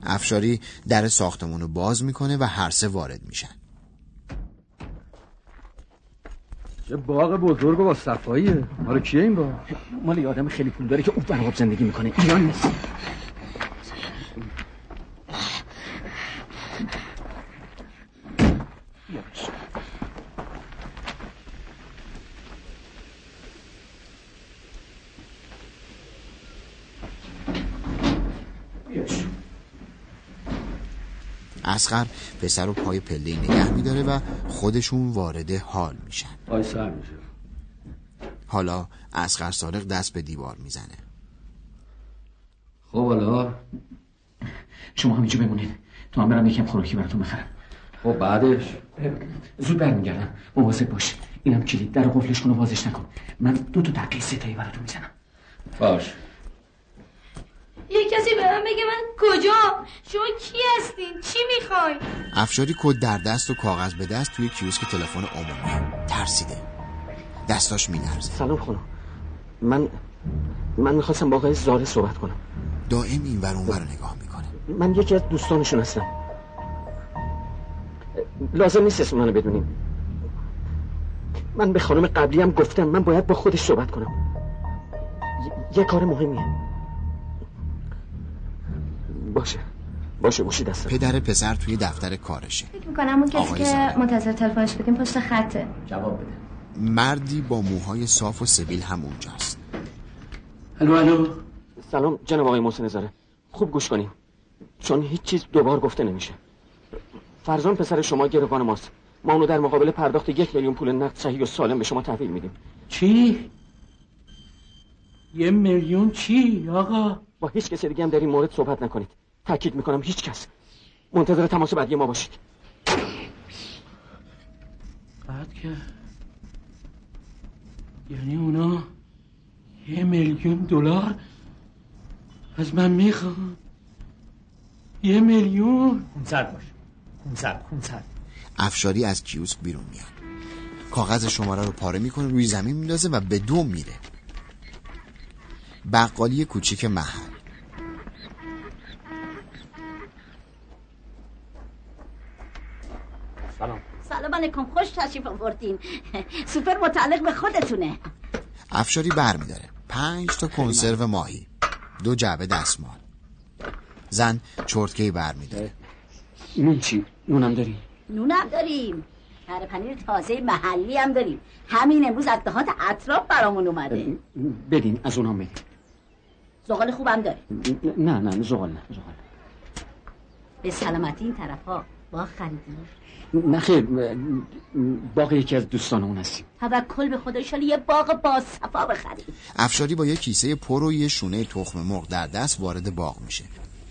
افشاری در ساختمان رو باز می‌کنه و هر سه وارد میشن. چه باغ بزرگ و با صفاییه. مال کیه این باغ؟ مال یه آدم خیلی پول داره که او برقاب زندگی می‌کنه. ایران نیست. اسقر پسر رو پای پله نگه میداره و خودشون وارد حال میشن. آی سر میشه. حالا اسقر سارق دست به دیوار می‌زنه. خب حالا؟ شما همینجا بمونید تو هم برم یکم خوراکی براتون بخرم. خب بعدش؟ زود برمیگردم. مواظب باش. اینم کلید. در قفلش کن و بازش نکن. من دو تا دقیقه ستایی براتون می‌زنم. باش. یه کسی به من بگه من کجا؟ شما کی هستین؟ چی می‌خوای؟ افشاری کد در دست و کاغذ به دست توی کیوسک تلفن عمومی. ترسیده. دستاش میلرزه. سلام خانم. من من می‌خواستم با آقای زاره صحبت کنم. دائم این ور اون ور نگاه می‌کنه. من یکی از دوستانشون هستم. لازم نیست اسم منو بدونیم. من به خانم قبلی هم گفتم. من باید با خودش صحبت کنم. یه کار مهمیه. باشه. باشه گوشی دستم پدر پسر توی دفتر کارشه. فکر می‌کنم اون کسی که. منتظر تلفنش بودیم پشت خطه. جواب بده. مردی با موهای صاف و سبیل هم اونجاست. الو الو. سلام جناب آقای محسن زاره خوب گوش کنین چون هیچ چیز دوبار گفته نمیشه. فرزان پسر شما گروگان ماست. ما اونو در مقابل پرداخت یک میلیون پول نقد صحیح و سالم به شما تحویل میدیم. چی؟ یه میلیون چی آقا؟ با هیچ کسی دیگه هم در این مورد صحبت نکنید. تاکید می‌کنم هیچ کس. منتظر تماس بعدی ما باشید. بعد که یعنی اونا یه میلیون دلار از من می‌خوان. یه میلیون. خونسرد باش. خونسرد خونسرد. افشاری از کیوسک بیرون میاد. کاغذ شماره رو پاره می‌کنه روی زمین میندازه و به دو میره. بقالی کوچیک محل. سلام. سلام علیکم خوش تشریف آوردین. سوپر متعلق به خودتونه. افشاری بر میداره پنج تا کنسرو ماهی. دو جعبه دستمال. زن چرتکی بر میداره نون چی؟ نونم داری؟ نونم داریم. کره پنیر تازه محلی هم داریم. همین امروز از دهات اطراف برامون اومده. بدین از اونام بدین زغال خوبم داریم نه نه زغال نه زغال به سلامتی این طرف ها با خریدیم نه خیر باقی یکی از دوستانمون هستیم. توکل به خدا شالی یه باغ با صفا بخریم. افشاری با یه کیسه پر و یه شونه تخم مرغ در دست وارد باغ میشه.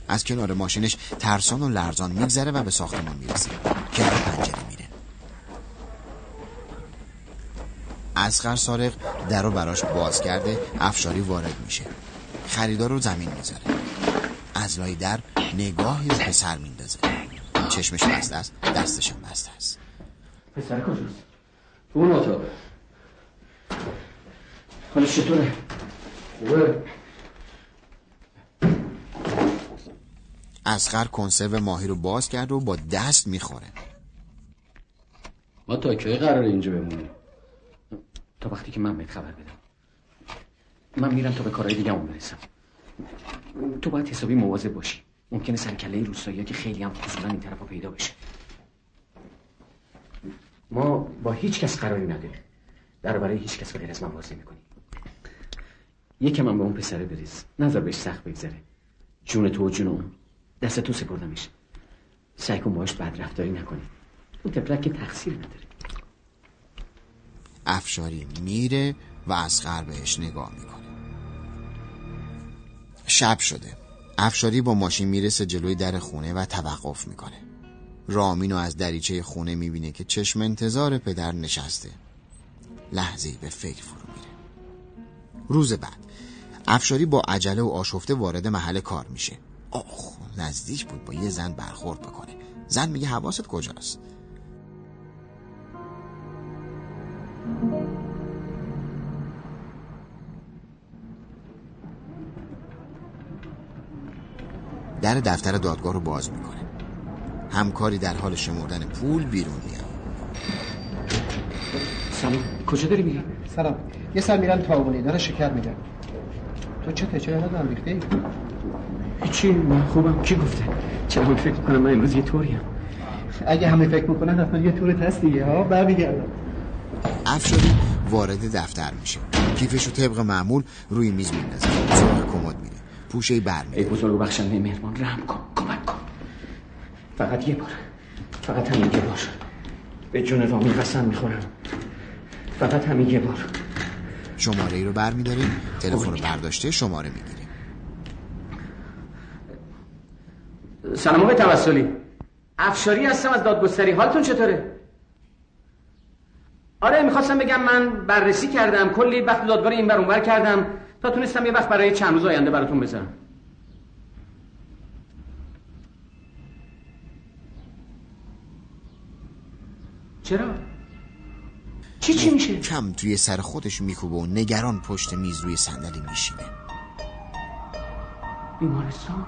از کنار ماشینش ترسان و لرزان میگذره و به ساختمان می‌رسه. کنار پنجره میره. اسقر سارق در رو براش باز کرده افشاری وارد میشه. خریدار رو زمین می‌ذاره. از لای در نگاهی به پسر میندازه. چشمش بسته است دستش هم بسته است پسر کجاست؟ اون اتاق حالش چطوره؟ خوبه؟ اسقر کنسرو ماهی رو باز کرد و با دست می‌خوره. ما تا کی قرار اینجا بمونیم؟ تا وقتی که من بهت خبر بدم. من میرم تا به کارهای دیگه اون برسم. تو باید حسابی مواظب باشی. ممکنه سرکله روستایی که خیلی هم فضولا این طرفا پیدا بشه. ما با هیچ کس قراری نداریم. در برای هیچ کس به غیر از من بازی می‌کنیم. یکم هم به اون پسره بریز. نظر بهش سخت بگذره. جون تو و جون اون. دست تو سپردمش سعی کن باش بد رفتاری نکنی. اون تفلک که تقصیر نداره. افشاری میره و اسقر بهش نگاه می‌کنه. شب شده. افشاری با ماشین می‌رسه جلوی در خونه و توقف می‌کنه. رامینو از دریچه خونه می‌بینه که چشم انتظار پدر نشسته. لحظه به فکر فرو میره. روز بعد افشاری با عجله و آشفته وارد محل کار میشه. آخ نزدیک بود با یه زن برخورد بکنه. زن میگه حواست کجاست؟ در دفتر دادگاه رو باز می‌کنه. همکاری در حال شمردن پول بیرون میاد. سلام. کجا داری میری؟ سلام. یه سر میرم تاونی داره شکر میدم تو چه چرا ندارم ریخته ای؟ هیچی من خوبم. کی گفته؟ چرا من فکر کنم من امروز یه طوریم اگه همه فکر می‌کنن حتما یه طورت هست دیگه ها؟ برمیگردم. افشاری وارد دفتر میشه. کیفشو طبق معمول روی میز میندازه. پوشه بر ای بزرگ بخشنده مهربان رحم کن کمک کن. فقط یه بار فقط همین یه بار. به جون رامی قسم می‌خورم. فقط همین یه بار. شماره ای رو بر میداره تلفن رو برداشته شماره می‌گیره سلام آقای توسلی. افشاری هستم از دادگستری. حالتون چطوره؟ آره می‌خواستم بگم من بررسی کردم. کلی وقت دادگاه این بر اونور کردم. تا تونستم یه وقت برای چند روز آینده براتون بذارم چرا؟ چی چی میشه؟ کم توی سر خودش میکوبه و نگران پشت میز روی صندلی میشینه بیمارستان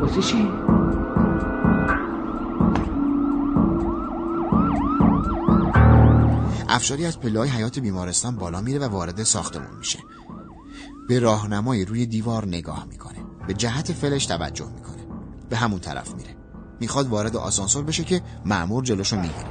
واسه چی؟ افشاری از پله‌های حیات بیمارستان بالا میره و وارد ساختمون میشه. به راهنمای روی دیوار نگاه می‌کنه. به جهت فلش توجه می‌کنه. به همون طرف میره. می‌خواد وارد آسانسور بشه که معمور جلوشو می‌گیره.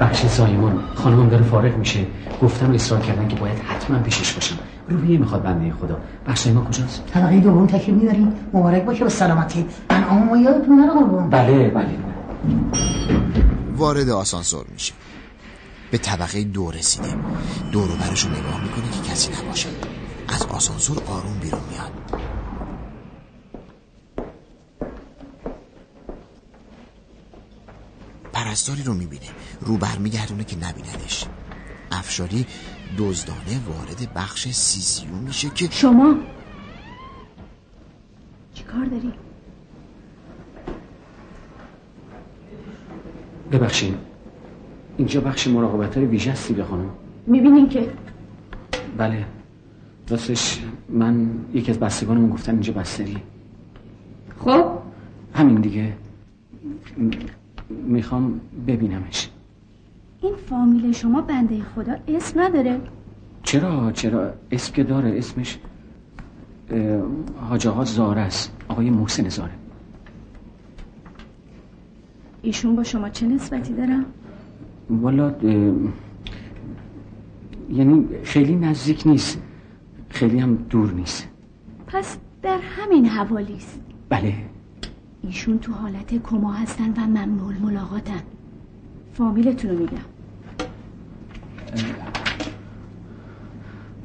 بخش زایمان خانمم داره فارغ میشه. گفتم و اصرار کردن که باید حتما پیشش باشم روحیه می‌خواد بنده خدا. بخش ما کجاست؟ طبقه دوم تشریف می‌برین مبارک باشه به سلامتی. من اما یادتون نره قربون. بله بله. وارد آسانسور میشه به طبقه دو رسیده دور و برشو نگاه می‌کنه که کسی نباشه. از آسانسور آروم بیرون میاد. پرستاری رو می‌بینه. رو برمیگردونه که نبیندش. افشاری دزدانه وارد بخش سیسیو میشه که شما؟ چی کار داری؟ ببخشید. اینجا بخش مراقبت های ویژه هستی به خانم. می‌بینین که بله. راستش من یکی از بستگانمون گفتن اینجا بستری خب؟ همین دیگه. م- می‌خوام ببینمش. این فامیل شما بنده خدا اسم نداره. چرا؟ چرا؟ اسم که داره اسمش اه، حاج آقا زاره است. آقای محسن زاره. ایشون با شما چه نسبتی دارم؟ والا یعنی خیلی نزدیک نیست. خیلی هم دور نیست. پس در همین حوالیست بله. ایشون تو حالت کما هستن و ممنوع ملاقاتن فامیلتون رو میگم.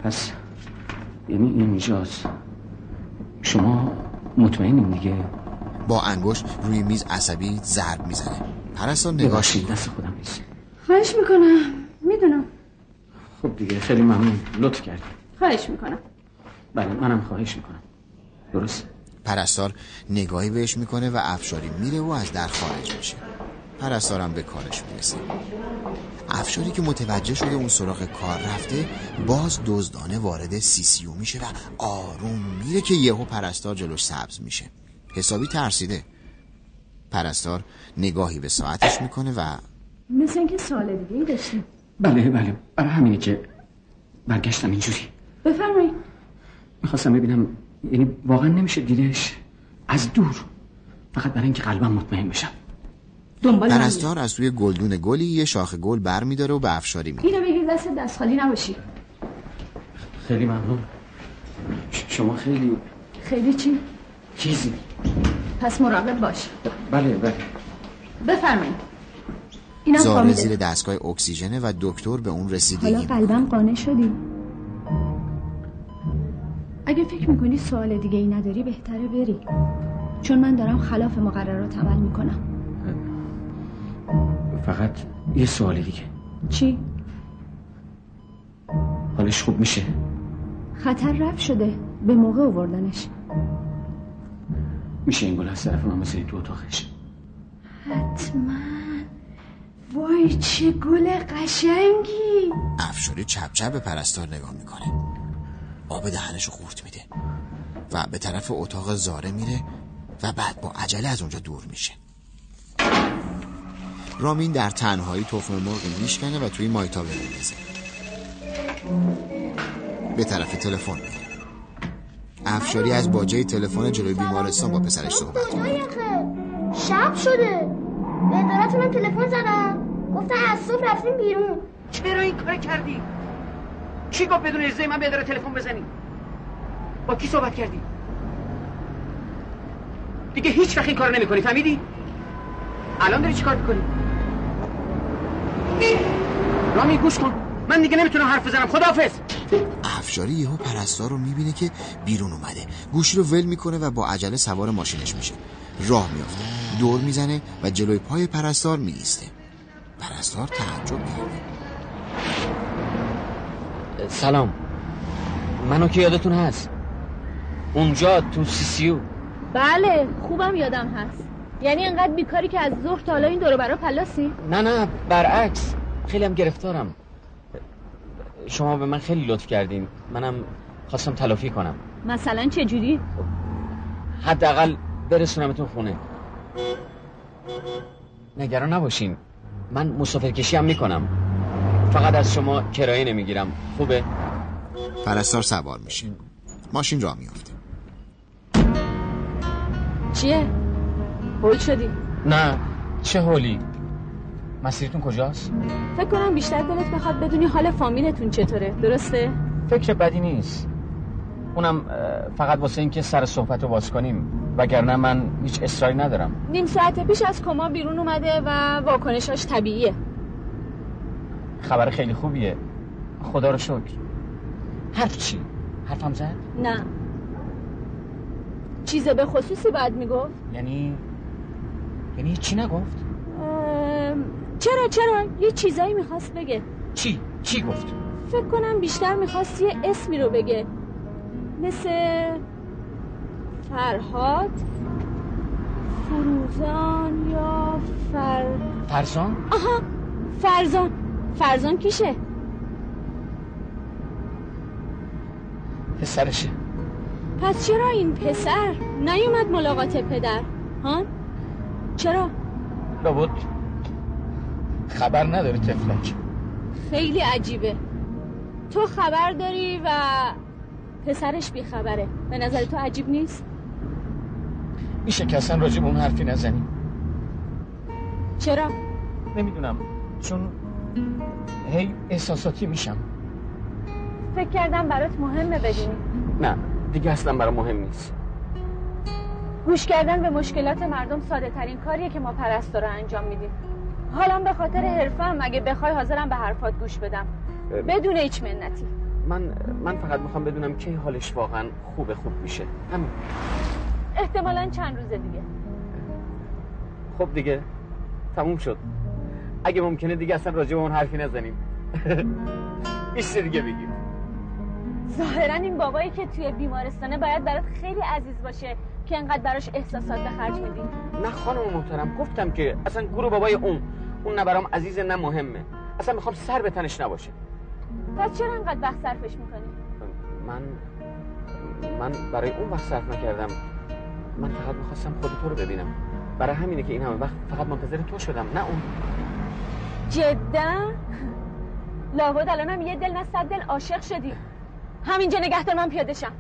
پس یعنی اینجاست. شما مطمئنین دیگه؟ با انگشت روی میز عصبی ضرب می‌زنه. ببخشید، می‌کنه دست خودم نیست. خواهش می‌کنم. می‌دونم. خب دیگه خیلی ممنون. لطف کردی خواهش می‌کنم. بله منم خواهش می‌کنم. درست؟ پرستار نگاهی بهش می‌کنه و افشاری میره و از در خارج میشه. پرستارم به کارش می‌رسه. افشاری که متوجه شده اون سراغ کار رفته باز دزدانه وارد سیسیو میشه و آروم میره که یهو پرستار جلوش سبز میشه. حسابی ترسیده. پرستار نگاهی به ساعتش می‌کنه و مثل اینکه سال دیگه ای داشتیم. بله بله. برای همینه که برگشتم اینجوری. بفرمایید. می‌خواستم ببینم یعنی واقعا نمیشه دیدش از دور. فقط برای اینکه قلبم مطمئن بشم. دنبال پرستار از توی گلدون گلی یه شاخ گل بر میداره و به افشاری میده اینو بگیر دست دست خالی نباشی. خیلی ممنون. شما خیلی خیلی چی؟ چیزی. پس مراقب باش. بله بله. بفرمایید. اینم زاره زیر دستگاه اکسیژنه و دکتر به اون حالا رسیدگی قلبم قانع شدی. اگه فکر می‌کنی سوال دیگه ای نداری بهتره بری. چون من دارم خلاف مقررات عمل می‌کنم. فقط یه سوال دیگه. چی؟ حالش خوب میشه. خطر رفت شده. به موقع آوردنش. میشه این گل از طرف من بذارید تو اتاقش حتما. وای چه گل قشنگی. افشاری چپ چپ به پرستار نگاه می‌کنه. آب دهنشو قورت میده. و به طرف اتاق زاره میره و بعد با عجله از اونجا دور میشه. رامین در تنهایی تخم مرغ میشکنه و توی مایتا میریزه به طرف تلفن میره افشاری از باجه تلفن جلوی بیمارستان با پسرش صحبت می‌کنه شب شده به ادارتونم تلفن زدم گفتن از صبح رفتیم بیرون چرا این کار کردی؟ کی گفت بدون اجازه من به اداره تلفن بزنی؟ با کی صحبت کردی؟ دیگه هیچ وقت این کارو نمی‌کنی فهمیدی؟ الان داری چیکار می‌کنی؟ رامی گوش کن. من دیگه نمی‌تونم حرف بزنم. خداحافظ. افشاری یهو پرستار رو می‌بینه که بیرون اومده. گوشی رو ول می‌کنه و با عجله سوار ماشینش میشه. راه میافته. دور می‌زنه و جلوی پای پرستار میایسته. پرستار تعجب می‌کنه. سلام. منو که یادتون هست. اونجا تو سیسیو بله خوبم یادم هست. یعنی انقدر بیکاری که از ظهر تا حالا این دور برا پلاسی نه نه برعکس. خیلی هم گرفتارم. شما به من خیلی لطف کردین. منم خواستم تلافی کنم. مثلا چه جوری؟ حداقل برسونمتون خونه. نگران نباشین. من مسافر کشی هم می‌کنم. فقط از شما کرایه نمی‌گیرم. خوبه؟ پرستار سوار میشه ماشین را میافته. چیه؟ هول شدی؟ نه. چه حالی مسیرتون کجاست؟ فکر کنم بیشتر دلت بخواد بدونی حال فامیلتون چطوره. درسته؟ فکر بدی نیست. اونم فقط واسه اینکه سر صحبت رو باز کنیم. وگرنه من هیچ اصراری ندارم. نیم ساعت پیش از کما بیرون اومده و واکنشاش طبیعیه. خبر خیلی خوبیه. خدا رو شکر. حرف چی؟ حرفم زد؟ نه. چیز به خصوصی باید می‌گفت؟ یعنی یعنی چی نگفت؟ چرا چرا یه چیزایی می‌خواست بگه چی؟ چی گفت؟ فکر کنم بیشتر می‌خواست یه اسمی رو بگه مثل فرهاد فروزان یا فر فرزان؟ آها فرزان فرزان کیشه؟ پسرشه پس چرا این پسر نیومد ملاقات پدر؟ ها؟ چرا؟ لابد خبر نداری تفلک خیلی عجیبه. تو خبر داری و پسرش بیخبره. به نظر تو عجیب نیست؟ میشه که اصلا راجب اون حرفی نزنی. چرا؟ نمی‌دونم. چون هی احساساتی میشم. فکر کردم برات مهمه بدونی. نه دیگه اصلا برام مهم نیست. گوش کردن به مشکلات مردم ساده ترین کاریه که ما پرستارا انجام میدیم. حالا به خاطر حرفم اگه بخوای حاضرم به حرفات گوش بدم. بدون هیچ منتی. من من فقط می‌خوام بدونم کی حالش واقعا خوبه خوب میشه. همین. احتمالا چند روز دیگه. خب دیگه. تموم شد. اگه ممکنه دیگه اصلا راجع به اون حرفی نزنیم. بیشتر دیگه بگیم. ظاهرا این بابایی که توی بیمارستانه باید برات خیلی عزیز باشه. که انقدر براش احساسات به خرج میدی. نه خانم محترم گفتم که اصلا گروه بابای اون اون نه برام عزیزه نه مهمه. اصلا می‌خوام سر به تنش نباشه. پس چرا انقدر وقت صرفش می‌کنی؟ من من برای اون وقت صرف نکردم. من فقط می‌خواستم خود تو رو ببینم. برای همینه که این همه وقت فقط منتظر تو شدم نه اون. جدا؟ لابد الانم یه دل نه صد دل عاشق شدی. همینجا نگهدار من پیاده شم.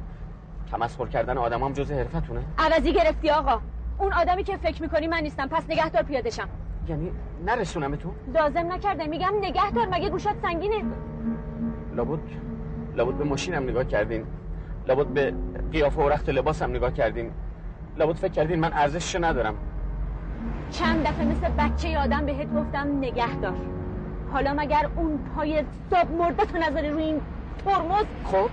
تمسخر کردن آدم هم جز حرفتونه؟ عوضی گرفتی آقا. اون آدمی که فکر می‌کنی من نیستم پس نگهدار پیاده شم یعنی نرسونم تو؟ لازم نکرده. میگم نگهدار مگه گوشات سنگینه؟ لابد لابد به ماشینم نگاه کردین. لابد به قیافه و رخت لباسم نگاه کردین. لابد فکر کردین من ارزشش ندارم. چند دفعه مثل بچه آدم بهت گفتم نگهدار. حالا مگر اون پای صاب مرده تو نظری روی این ترمز. خب.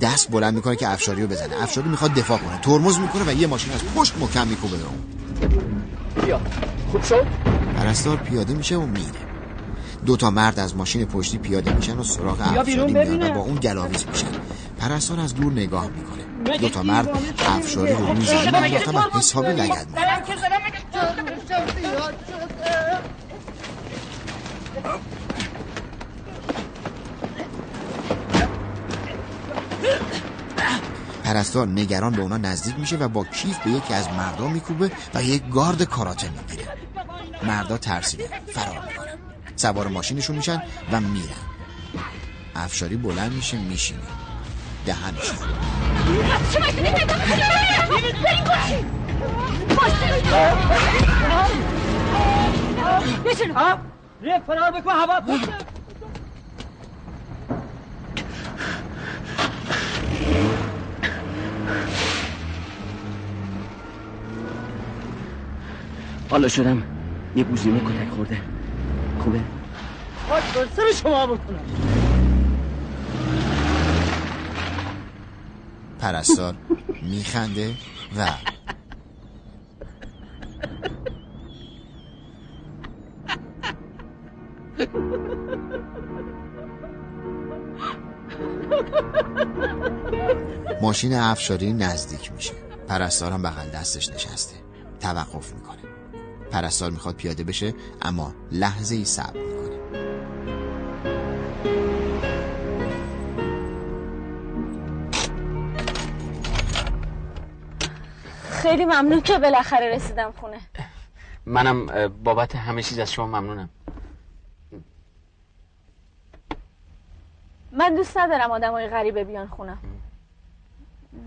دست بلند می‌کنه که افشاری رو بزنه. افشاری می‌خواد دفاع کنه. ترمز می‌کنه و یه ماشین از پشت محکم میکوبه به اون. بیا. خوب شد؟ پرستار پیاده میشه و میره. دو تا مرد از ماشین پشتی پیاده میشن و سراغ افشاری میان و با اون گلاویز میشن. پرستار از دور نگاه می‌کنه. دو تا مرد افشاری رو روی زمین انداختن و حسابی لگد پرستار نگران به اونا نزدیک میشه و با کیف به یکی از مردا میکوبه و یک گارد کاراته می‌گیره. مردا ترسیده فرار می‌کنن. سوار ماشینشون میشن و میرن. افشاری بلند میشه میشینه. دهنش فرار بکن هوا حالا شدم یه بوزیمو کتک خورده. خوبه؟ خاک سر شما بکنم پرستار میخنده و ماشین افشاری نزدیک میشه. پرستارم بغل دستش نشسته. توقف می‌کنه. پرستار می‌خواد پیاده بشه اما لحظه ای صبر می‌کنه. خیلی ممنون که بالاخره رسیدم خونه. منم بابت همه چیز از شما ممنونم. من دوست ندارم آدمای غریبه بیان خونه.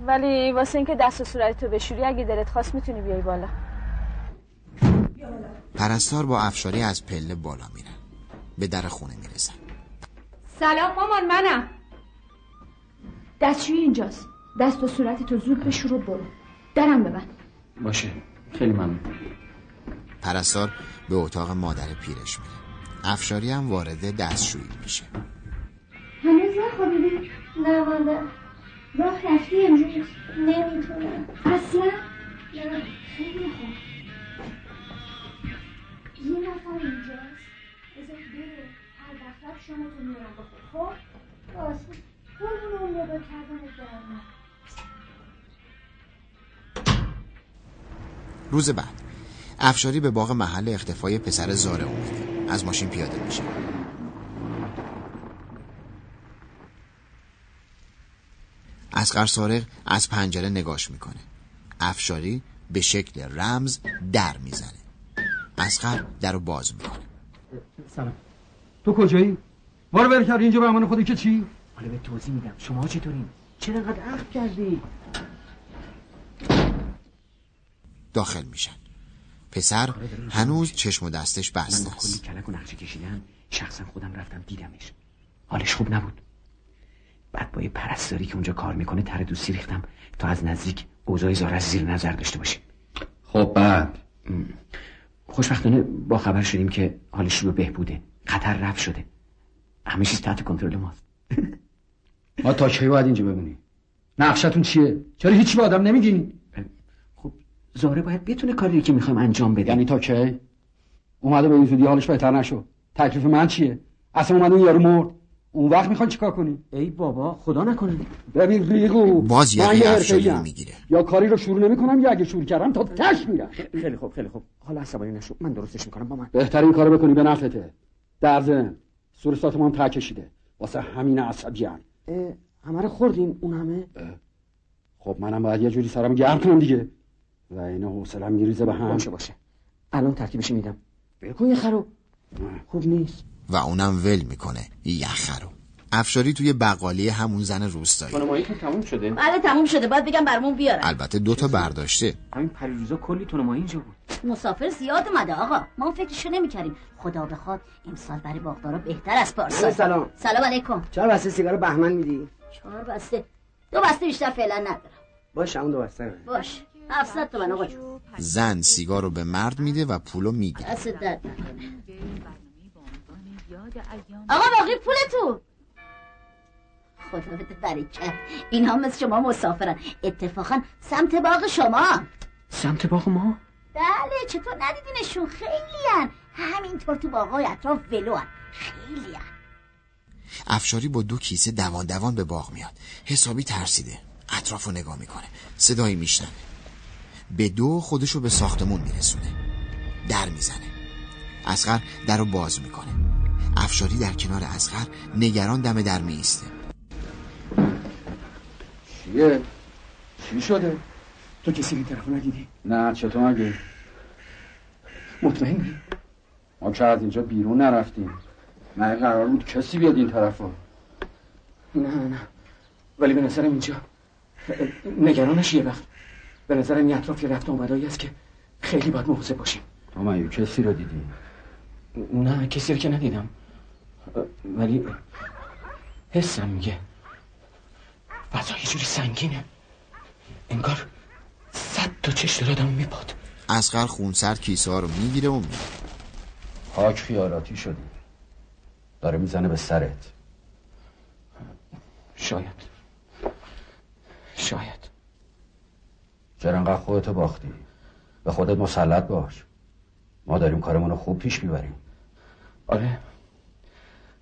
ولی واسه اینکه دست و صورت تو بشوری اگه دلت خواست می‌تونی بیای بالا. پرستار با افشاری از پله بالا میرن به در خونه می‌رسن سلام مامان منم. دستشوی اینجاست. دست و صورت تو زود بشور و برو. درم ببند. باشه. خیلی ممنون. پرستار به اتاق مادر پیرش میره. افشاری هم وارد دستشویی میشه. هنوز نخوابیدی؟ نه مادر راه رفتی امروز نمی‌تونم. اصلا؟ نه خیلی خوب. یه نفر اینجاست. بذار بره هر وقت شما تو میارم بخور خب؟ باشه قربون اون نگاه کردنت برم روز بعد افشاری به باغ محل اختفای پسر زاره اومده. از ماشین پیاده میشه. اسقر سارق از پنجره نگاش می‌کنه. افشاری به شکل رمز در می‌زنه. اسقر در رو باز می‌کنه. سلام. تو کجایی؟ ما رو بر کردی اینجا به امان خودی که چی؟ حالا به توضیح میدم. شما چطورین؟ چرا انقدر عقل کردی؟ داخل میشن. پسر هنوز چشم و دستش بسته من با کلی کلک و نقشه کشیدم. شخصا خودم رفتم دیدمش. حالش خوب نبود. بعد با یه پرستاری که اونجا کار می‌کنه تر دوستی ریختم تا از نزدیک اوضاع زار از زیر نظر داشته باشیم. خب بعد؟ خوشبختانه با خبر شدیم که حالش رو بهبوده. خطر رفت شده. همه چیز تحت کنترل ماست. ما تا کی باید اینجا بمونی نقشتون چیه؟ چرا هیچی به آدم نمیگین؟ زاره باید بتونه کاری که می‌خوایم انجام بده. یعنی تا کی؟ اومده به این زودی حالش بهتر نشد. تکلیف من چیه؟ اصلا اومده اون یارو مرد. اون وقت می‌خوان چیکار کنی؟ ای بابا خدا نکنه. ببین ریگو باز یه. می‌گیره. یا کاری رو شروع نمی‌کنم یا اگه شروع کردم تا تش میرم. خیلی خوب خیلی خوب. حالا عصبانی نشو من درستش می‌کنم با من. بهتر این کارو بکنی به نفته در ضمن سورستات ما هم ته کشیده. واسه همین عصبی هم. همه رو خوردین اون همه؟ خب منم باید یه جوری سرم گرم کنم دیگه. و اینا حوصلم میریزه به هم. باشه باشه. الان ترتیبش میدم. بگو یه خرو. خوب نیست. و اونم ول می‌کنه. یخه رو. افشاری توی بقالی همون زن روستایی. تونمایی که تموم شده؟ بله تموم شده. باید بگم برمون بیارن البته دوتا برداشته. همین پریروزا کلی تونمایی اینجا بود. مسافر زیاد اومده آقا. ما فکرشو نمی‌کردیم. خدا بخواد امسال برای باغدارا بهتر از پارسال. سلام. سلام علیکم. چهار بسته سیگار بهمن میدی؟ چهار بسته. دو بسته بیشتر فعلا ندارم. باش همون دو بسته. باش. 700 تومن آقا جون. زن سیگار رو به مرد میده و پولو می‌گیره. دست درد نکنه. آقا باقی پولتون. خدا بده برکت این هم مثل شما مسافرن. اتفاقا سمت باغ شما. سمت باغ ما؟ بله چطور ندیدینشون؟ خیلی هن. همینطور تو باغای اطراف ولو هن. خیلی هن. افشاری با دو کیسه دوان دوان به باغ میاد. حسابی ترسیده. اطراف رو نگاه می‌کنه. صدایی میشنوه. به دو خودشو به ساختمون میرسونه. در می‌زنه. اسقر در رو باز می‌کنه. افشاری در کنار اسقر نگران دم در میسته چیه؟ چی شده؟ تو کسی این طرف ندیدی؟ نه چطور مگه؟ مطمئنی ما که از اینجا بیرون نرفتیم. نه قرار بود کسی بیاد این طرف نه نه. ولی به نظرم اینجا نگرانش یه وقت. به نظرم این اطراف یه رفت آمدایی است که خیلی باید مواظب باشیم. تو مگه کسی رو دیدی؟ نه کسی رو که ندیدم. ولی حسم میگه. فضا یه جوری سنگینه. انگار صد تا چش داره آدم میپاد. اسقر خونسرد کیسه ها رو می‌گیره و میره. پاک خیالاتی شدی. داره می‌زنه به سرت. شاید. شاید. چرا انقدر خودتو باختی؟ به خودت مسلط باش. ما داریم کارمون رو خوب پیش می‌بریم. آره.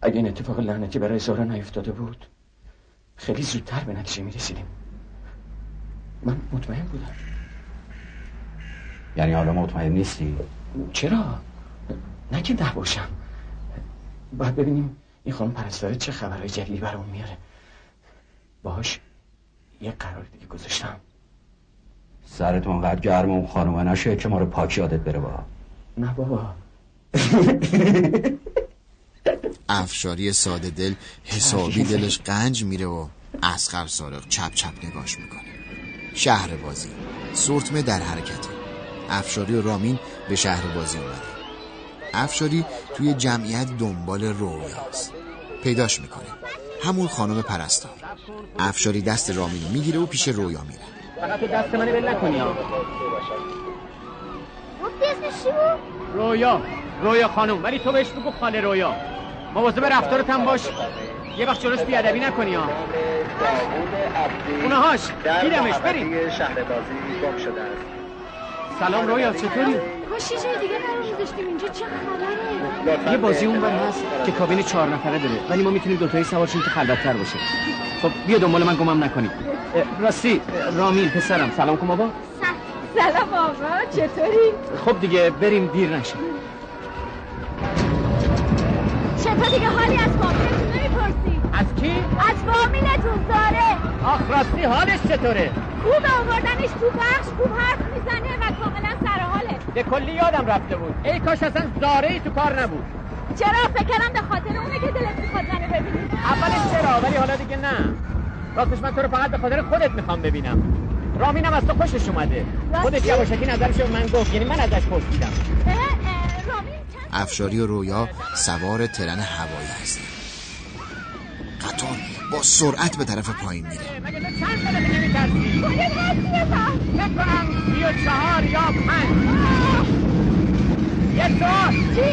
اگه این اتفاق لعنتی برای زارا نیفتاده بود خیلی زودتر به نتیجه می‌رسیدیم. من مطمئن بودم. یعنی حالا مطمئن نیستی؟ چرا؟ نه که ده باشم باید ببینیم این خانم پرستاره چه خبرهای جدیدی برامون میاره. باهاش یه قرار دیگه گذاشتم. سرت اونقدر گرم اون خانومه نشه که ما رو پاک یادت بره با. نه بابا. افشاری ساده دل حسابی دلش قنج میره و اسخر سارق چپ چپ نگاش می‌کنه. شهر بازی. سورتمه در حرکته. افشاری و رامین به شهر بازی اومده افشاری توی جمعیت دنبال رویاست پیداش می‌کنه. همون خانم پرستار. افشاری دست رامین رو می‌گیره و پیش رویا میره. فقط تو دست منو ول نکنی ها؟ رویا. رویا خانم. ولی تو بهش بگو خاله رویا. مواظب رفتارت هم باش. یه وقت جلوش بیادبی نکنی ها. اونهاش دیدمش بریم. شهر بازی گم شده است. سلام رویا چطوری؟ کاش یه جای دیگه قرار می‌ذاشتیم. اینجا چه خبره؟ یه بازی اون بر هست که کابین چهار نفره داره. ولی ما می‌تونیم دوتایی سوار شیم که خلوت‌تر باشه. خب بیا دنبال من گمم نکنی. اه، راستی رامین پسرم. سلام کن بابا. سلام آقا چطوری؟ خب دیگه بریم دیر نشه چطور دیگه حالی از فامیلتون نمی‌پرسی؟ از کی؟ از فامیلتون زاره آخ راستی حالش چطوره؟ خوب آوردنش تو بخش خوب حرف می‌زنه و کاملا سر حاله. به کلی یادم رفته بود. ای کاش اصلا زاره ای تو کار نبود. چرا؟ فکر کردم به خاطر اونه که دلت می‌خواد منو ببینی. اولش چرا؟ ولی حالا دیگه نه. راستش من تو رو فقط به خاطر خودت می‌خوام ببینم. رامینم از تو خوشش اومده. خودش یواشکی نظرش به من گفت یعنی من ازش پرسیدم. افشاری و رویا سوار ترن هوایی هستن قطار با سرعت به طرف پایین میره یه سوال چی؟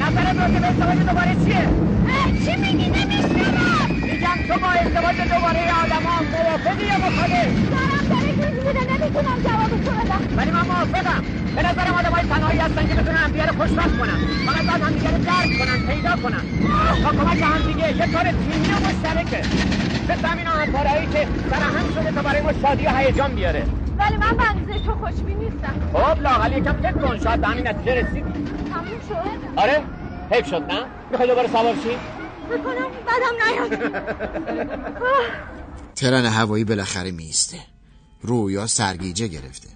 نظرت راجع به ازدواج دوباره چیه؟ چی میگی نمیشنم میگم تو با ازدواج دوباره آدم ها موافقی یا مخالف؟ نمی‌تونم جواب تو بدم ولی من موافقم. به نظرم آدم های تنهایی هستن که بتونن همدیگه رو خوشبخت کنن. فقط باید همدیگه رو درک کنن پیدا کنن. با کمک همدیگه یه کار تیمی و مشترکه. مثل همین همکارهایی که سر هم شده تا برای ما شادی و هیجان بیاره. ولی من به اندازه تو خوشبین نیستم. خب لاغل یکم فکر کن شاید به همین نتیجه رسیدی. تموم شد؟ آره حیف شد نه؟ می‌خوای دوباره سوار شی؟ فکر کنم بدم نیاد. ترن هوایی بالاخره میسته رویا سرگیجه گرفته.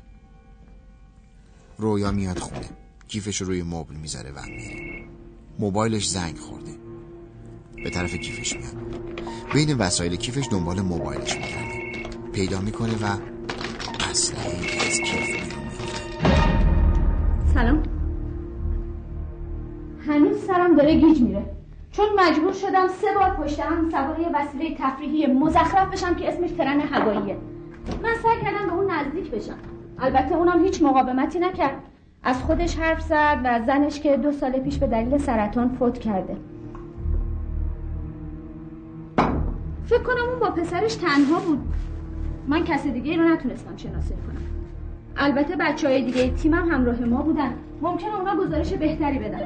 رویا میاد خونه. کیفش رو روی مبل می‌ذاره و میره. موبایلش زنگ خورده. به طرف کیفش میاد. بین وسایل کیفش دنبال موبایلش میگرده. پیدا می‌کنه و اسلحه از کیف میفته سلام. هنوز سرم داره گیج میره. چون مجبور شدم سه بار پشت هم سوار یه وسیله تفریحی مزخرف بشم که اسمش ترن هواییه من سعی کردم به اون نزدیک بشم. البته اونم هیچ مقاومتی نکرد. از خودش حرف زد و زنش که دو سال پیش به دلیل سرطان فوت کرده. فکر کنم اون با پسرش تنها بود. من کس دیگه رو نتونستم شناسایی کنم. البته بچه های دیگه تیمم همراه ما بودن. ممکنه اونا گزارش بهتری بدن.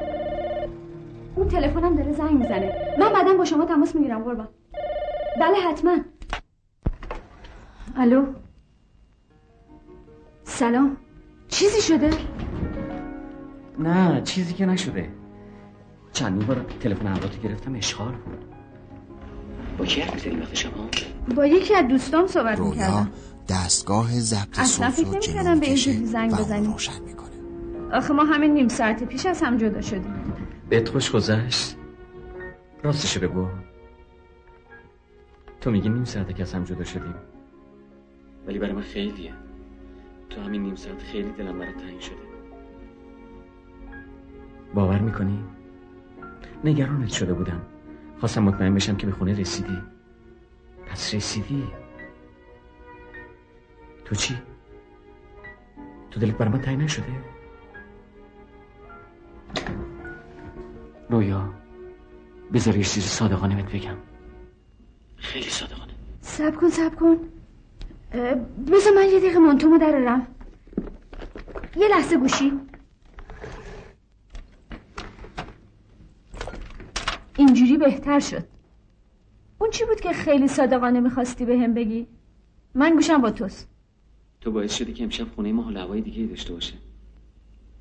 اون تلفنم داره زنگ می‌زنه. من بعدا با شما تماس می‌گیرم قربان. بله حتما. الو؟ سلام. چیزی شده؟ نه چیزی که نشده. چندین بار تلفن همراهتو گرفتم اشغال بود. با کی حرف می‌زنی وقت شما؟ با یکی از دوستام صحبت رویا می‌کردم. دست ضبط اصلا صوت فکر رو نمی‌کردم جلو به این زنگ و اون بزنیم. روشن می‌کنه. آخه ما همین نیم ساعت پیش از هم جدا شدیم. بهت خوش گذشت؟ راستشو بگو. تو میگی نیم ساعته که از هم جدا شدیم. ولی برای من خیلیه. تو همین نیم ساعت خیلی دلم برات تنگ شده. باور می‌کنی؟ نگرانت شده بودم. خواستم مطمئن بشم که به خونه رسیدی. پس رسیدی؟ تو چی؟ تو دلت برای من تنگ نشده؟ رویا بذار یه چیز صادقانه بهت بگم. خیلی صادقانه. سب کن سب کن. بذار من یه دقیقه منتومو درارم یه لحظه گوشی. اینجوری بهتر شد. اون چی بود که خیلی صادقانه می‌خواستی به هم بگی؟ من گوشم با توست. تو باعث شدی که امشب خونه ما حال هوای دیگه داشته باشه.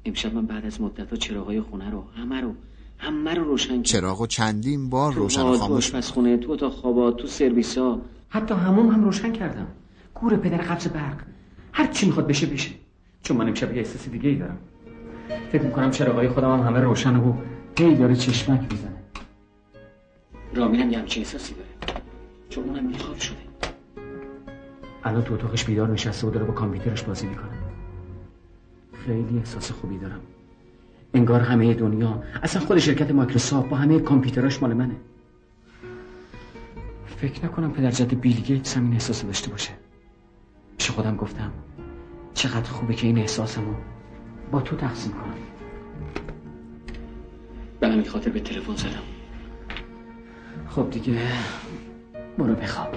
امشب من بعد از مدت ها چراغای خونه رو همه رو همه رو روشن چراغ و چندین بار روشن هال، تو خاموش آشپزخونه تو اتاق خوابات تو سرویس ها حتی هموم هم روشن کردم. گور پدر قبض برق. هر چی می‌خواد بشه بشه. چون من امشب یه احساس دیگه ای دارم. فکر می‌کنم چراغای خودم هم همه روشن و هی داره چشمک می‌زنه. رامین هم یه همچین احساسی داره. چون اونم بیخواب شده. الان تو اتاقش بیدار نشسته و داره با کامپیوترش بازی می‌کنه. خیلی احساس خوبی دارم. انگار همه دنیا اصلا خود شرکت مایکروسافت با همه کامپیوتراش مال منه. فکر نکنم پدر جد بیل گیتس هم این احساس داشته باشه. پیش خودم گفتم. چقدر خوبه که این احساسمو با تو تقسیم کنم. به همین خاطر به تلفن زدم. خب دیگه برو بخواب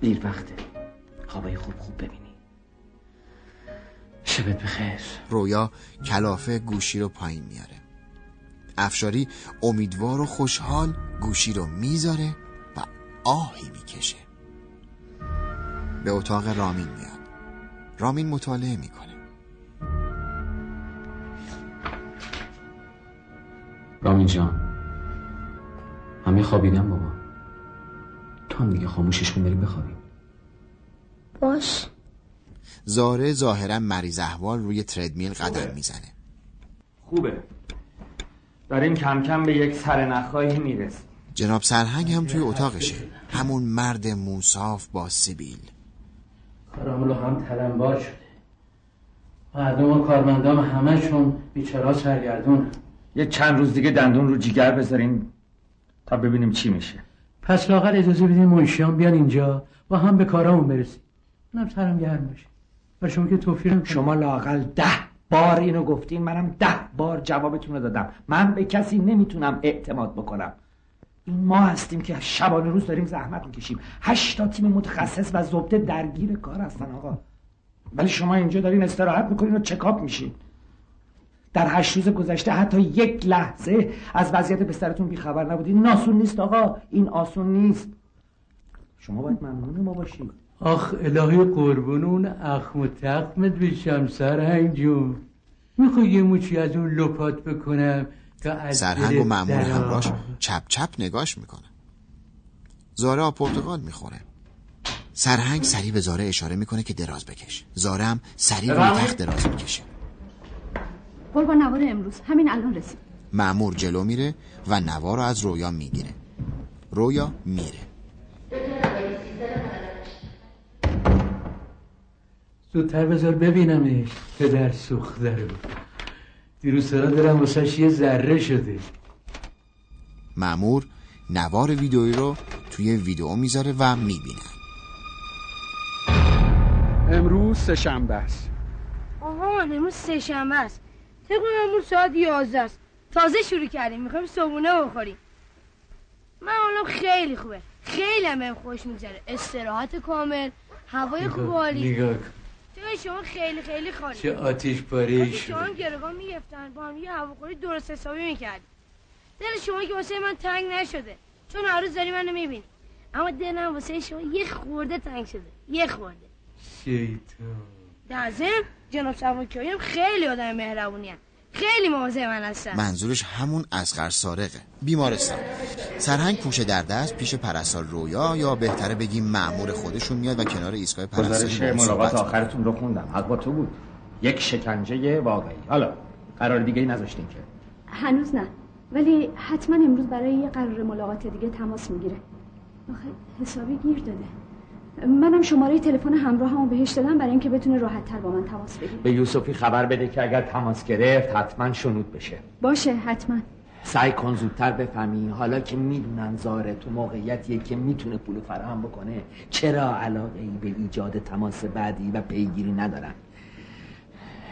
دیر وقته. خوابای خوب خوب ببینی. شبت بخیر. رویا کلافه گوشی رو پایین میاره. افشاری امیدوار و خوشحال گوشی رو می‌ذاره و آهی می‌کشه. به اتاق رامین میاد. رامین مطالعه می‌کنه. رامین جان همه خوابیدن بابا. تو هم دیگه خاموشش کن بریم بخوابیم. باش. زاره ظاهرا مریض احوال روی تردمیل قدم می‌زنه. خوبه. داریم کم کم به یک سرنخهایی می‌رسیم. جناب سرهنگ هم توی اتاقشه. همون مرد موصاف با سیبیل. کاراملو هم تلمبار شده. مردم و کارمندام همشون بیچارا سرگردون. یه چند روز دیگه دندون رو جیگر بذاریم تا ببینیم چی میشه. پس لاغر اجازه بدین منشیان بیان اینجا با هم به کارامون برسیم. منم سرم گرم باشه. و شما که توفیرم شما لاقل ده بار اینو گفتین منم ده بار جوابتون رو دادم. من به کسی نمی‌تونم اعتماد بکنم. این ما هستیم که شبانه روز داریم زحمت می‌کشیم. هشتا تیم متخصص و زبده درگیر کار هستن آقا. ولی شما اینجا دارین استراحت می‌کنین و چکاپ میشین. در هشت روز گذشته حتی یک لحظه از وضعیت بسترتون بیخبر نبودین این آسون نیست آقا. این آسون نیست. شما باید ممنون ما باشید. آخ الهی قربون اون اخم و تخمت بشم سرهنگ جون. می‌خوای یه موچی از اون لپات بکنم؟ سرهنگ و درآ. همراهش چپ چپ نگاش می‌کنه. زاره آب پرتقال می‌خوره. سرهنگ سریع به زاره اشاره می‌کنه که دراز بکش. زاره هم سریع روی. تخت دراز می‌کشه. قربان نوار امروز. همین الان رسید. مأمور جلو میره و نوار رو از رویا می‌گیره. رویا میره. زودتر بذار ببینمش پدر سوخته رو. دیروز سرا دارم واسه یه ذره شده. مأمور نوار ویدئویی رو توی ویدئو می‌ذاره و می‌بینه. امروز سه شنبه است. آقا امروز سه شنبه است. طبق امروز ساعت 11 است. تازه شروع کردیم می‌خوایم صبحونه بخوریم. من حالم خیلی خوبه. خیلی هم خوش میگذره. استراحت کامل هوای خوب نگاه شما خیلی خیلی خالی. چه آتیش شده. شما هم گروگان می‌گفتن با هم یه هواخوری درست حسابی می‌کردیم دل شما که واسه من تنگ نشده. چون هر روز داری منو می‌بینی. اما دلم واسه شما یه خورده تنگ شده. یه خورده. شیطان. در ضمن جناب سرمایه‌کاری هم خیلی آدم مهربونی هم. خیلی مواظب من هستن منظورش همون اسقر سارقه. بیمارستان. سرهنگ پوشه در دست پیش پرستار رویا یا بهتره بگیم مأمور خودشون میاد و کنار ایستگاه گزارش پرستاری ملاقات آخرتون رو خوندم. حق با تو بود. یک شکنجه واقعی. حالا قرار دیگه ای نذاشتین که. هنوز نه. ولی حتما امروز برای یه قرار ملاقات دیگه تماس می‌گیره. آخه حسابی گیر داده. منم شماره تلفن همراهمو بهش دادم برای اینکه بتونه راحت تر با من تماس بگیره. به یوسفی خبر بده که اگر تماس گرفت حتما شنود بشه. باشه حتما. سعی کن زودتر بفهمی. حالا که می‌دونن زاره تو موقعیتیه که می‌تونه پول فراهم بکنه چرا علاقه ای به ایجاد تماس بعدی و پیگیری ندارن؟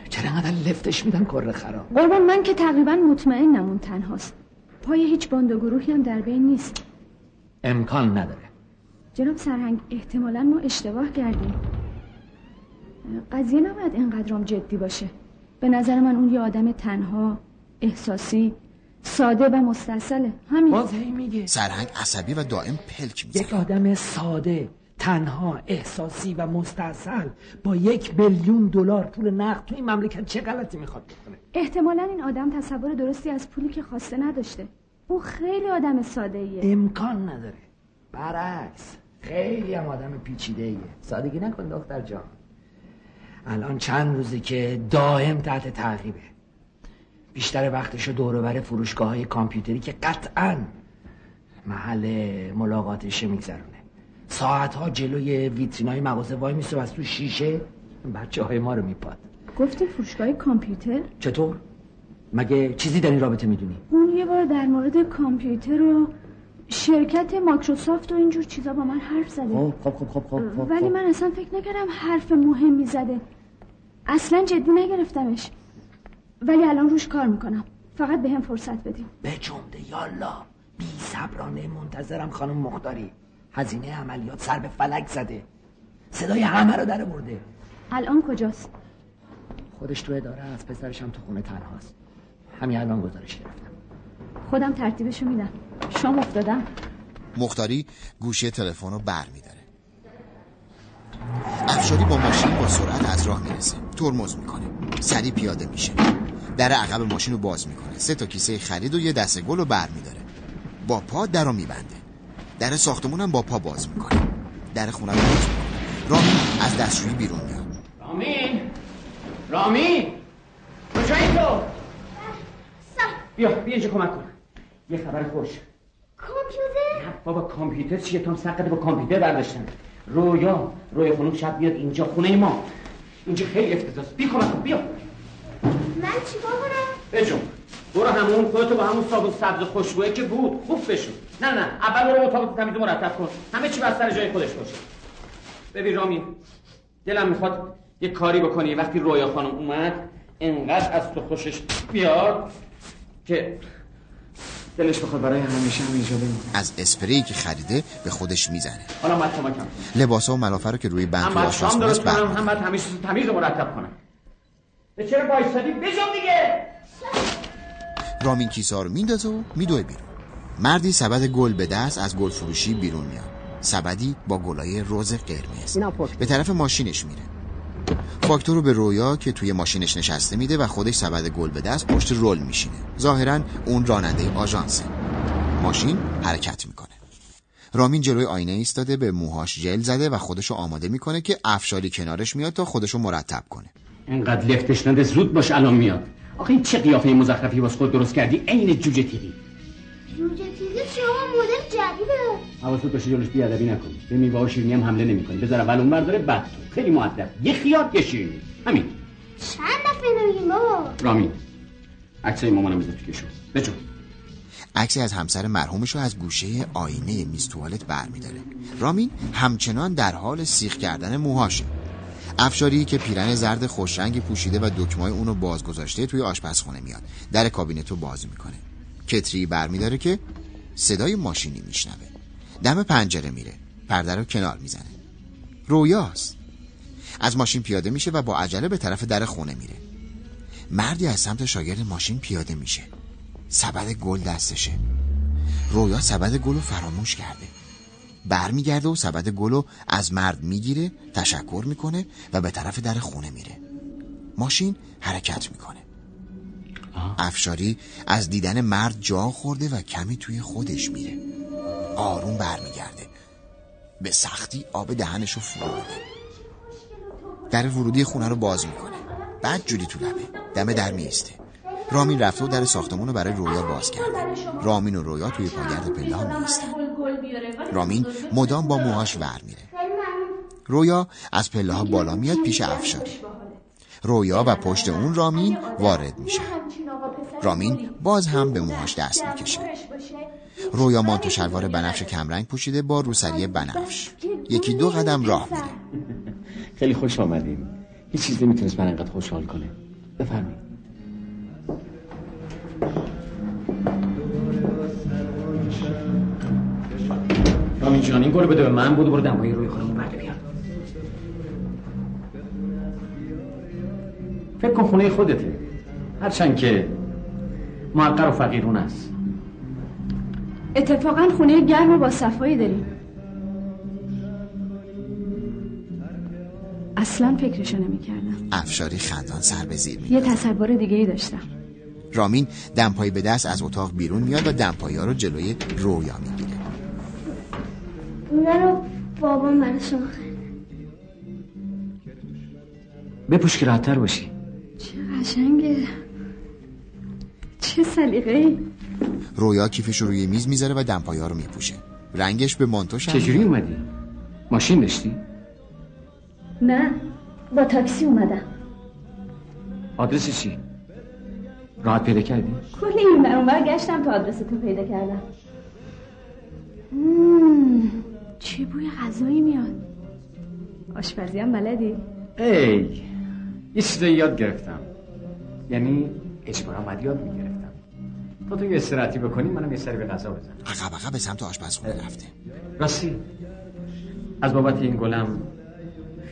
چرا انقدر لفتش میدن کر خراب؟ قربان من که تقریبا مطمئنم اون تنهاست. پای هیچ باند و گروهی هم در بین نیست. امکان نداره. جناب سرهنگ احتمالا ما اشتباه کردیم. قضیه نباید اینقدرام جدی باشه. به نظر من اون یه آدم تنها احساسی ساده و مستاصله. همین. میگه. سرهنگ عصبی و دائم پلک می‌زنه. یک آدم ساده تنها احساسی و مستاصل با یک میلیون دلار پول نقد تو این مملکت چه غلطی می‌خواد بکنه؟ احتمالا این آدم تصور درستی از پولی که خواسته نداشته. او خیلی آدم ساده ایه امکان نداره. برعکس. خیلی هم آدم پیچیده ایه سادگی نکن دختر جان. الان چند روزی که دائم تحت تعقیبه. بیشتر وقتشو دوروبر فروشگاه های کامپیوتری که قطعا محل ملاقاتش میگذرونه. ساعت ها جلوی ویترین های مغازه وای میسه و از تو شیشه بچه های ما رو میپاد. گفتی فروشگاه کامپیوتر؟ چطور؟ مگه چیزی در این رابطه می‌دونی؟ اون یه بار در مورد کامپیوتر و شرکت مایکروسافت و اینجور چیزا با من حرف زده. خب خب خب خب خب, خب ولی من اصلا فکر نکردم حرف مهمی زده. اصلا جدی نگرفتمش. ولی الان روش کار می‌کنم. فقط به هم فرصت بدیم به جمده یالا. بی صبرانه منتظرم خانم مختاری. هزینه عملیات سر به فلک زده. صدای همه رو در برده الان کجاست؟ خودش تو اداره از پسرش هم تو خونه تنهاست. همین الان گزارش گرفتم. خودم ترتیبشو میدم. شام افتادم. مختاری گوشی تلفن رو بر میداره. افشاری با ماشین با سرعت از راه می‌رسه. ترمز می‌کنه. سری پیاده میشه. در عقب ماشین رو باز می‌کنه. سه تا کیسه خرید و یه دسته گل رو بر میداره. با پا در رو میبنده. در ساختمونم با پا باز می‌کنه. در خونه رو باز می‌کنه. رامین از دستشویی بیرون میاد. رامین! رامین! کجایی تو؟ بیا بیا اینجا کمک کن. یه خبر خوش. کامپیوتر بابا کامپیوتر چیه؟ تام سقط با کامپیوتر برداشتن. رویا رویا خانم شب بیاد اینجا خونه ما. اینجا خیلی افتضاحه بی کمک بیا. من چیکار کنم؟ بجون برو همون خودتو با همون صابون سبز خوشبوه که بود. خوب بشون نه نه اول برو اتاق تمیز مرتب کن. همه چی بر سر جای خودش باشه. ببین رامین دلم می‌خواد یه کاری بکنی. وقتی رویا خانم اومد انقدر از تو خوشش بیاد که دلش بخواد برای همیشه همینجا بمونه از اسپری که خریده به خودش می‌زنه. حالا من کمکم لباسا و ملافه رو که روی بند تو آشپزخونه است هم باید همیشه تمیز و مرتب کنم. به چرا بایستادی بجام دیگه! رامین کیسه ها رو میندازه و میدوه بیرون. مردی سبد گل به دست از گل فروشی بیرون میاد. سبدی با گلای روز قرمز. به طرف ماشینش میره. فاکتور رو به رویا که توی ماشینش نشسته میده و خودش سبد گل به دست پشت رول میشینه. ظاهرا اون راننده آژانسه. ماشین حرکت می‌کنه. رامین جلوی آینه ایستاده به موهاش ژل زده و خودشو آماده می‌کنه که افشاری کنارش میاد تا خودشو مرتب کنه. اینقدر لفتش نده زود باش الان میاد. آخه این چه قیافه مزخرفی واسه خود درست کردی؟ عین جوجه تیغی حواست باشه جلوش بیادبی نکنی به میوه شیرینی هم حمله نمی‌کنی. بذار اول اون برداره بعد تو. خیلی مؤدب یه خیار یه شیرینی. همین. چند دفعه نمیگیم بابا؟ رامین عکسای مامانم بذار تو کشو. بجو. عکسی از همسر مرحومش رو از گوشه آینه میز توالت برمیداره. رامین همچنان در حال سیخ کردن موهاشه. افشاری که پیرن زرد خوشرنگی پوشیده و دکمای اونو باز گذاشته توی آشپزخونه میاد. در کابینت رو باز می‌کنه. کتری برمیداره که صدای ماشینی میشنوه. دم پنجره میره. پرده رو کنار می‌زنه. رویاست. از ماشین پیاده میشه و با عجله به طرف در خونه میره. مردی از سمت شاگرد ماشین پیاده میشه. سبد گل دستشه. رویا سبد گل رو فراموش کرده. برمیگرده و سبد گل رو از مرد می‌گیره تشکر می‌کنه و به طرف در خونه میره. ماشین حرکت می‌کنه. افشاری از دیدن مرد جا خورده و کمی توی خودش میره. آروم برمیگرده. به سختی آب دهنشو فرو میده. در ورودی خونه رو باز می‌کنه. بعد جوری تو لبه. دم در میسته رامین رفته و در ساختمون رو برای رویا باز کرده. رامین و رویا توی پاگرد پله ها میستن رامین مدام با موهاش ور میره. رویا از پله ها بالا میاد پیش افشاری. رویا و پشت اون رامین وارد میشه رامین باز هم به موهاش دست می‌کشه. رویا مانتو شلوار بنفش کمرنگ پوشیده با روسری بنفش. یکی دو قدم راه میره خیلی خوش آمدیم هیچ چیز نمی‌تونست من انقدر خوشحال کنه. بفرمایید. رامین جان این گل بده به من بود برو دمپایی روی خانم برده بیار فکر کن خونه خودته. هرچند که محقر و فقیرون است. اتفاقا خونه گرم و با صفایی داریم. اصلا فکرشو نمی‌کردم. افشاری خندان سر به زیر یه تصور دیگه ای داشتم. رامین دمپایی به دست از اتاق بیرون میاد و دمپایی ها رو جلوی رویا می‌گیره. اونا رو بابام برای شما. بپوش که راحتتر باشی. چه قشنگه. چه سلیقه ای رویا کیفش رو روی میز می‌ذاره و دمپایا رو میپوشه رنگش به مانتو شبیه چجوری اومدی؟ ماشین داشتی؟ نه با تاکسی اومدم آدرس چی؟ راحت پیدا کردی؟ کلی این اونور گشتم تا آدرس تو پیدا کردم مم، چه بوی غذایی میاد آشپزی هم بلدی؟ ای یه چیزایی یاد گرفتم یعنی اجبارا باید یاد می‌گرفتم تا تو یه استراحتی بکنی منم یه سری به غذا بزنم. عقب عقب به سمت آشپزخونه رفته. راستی از بابت این گلم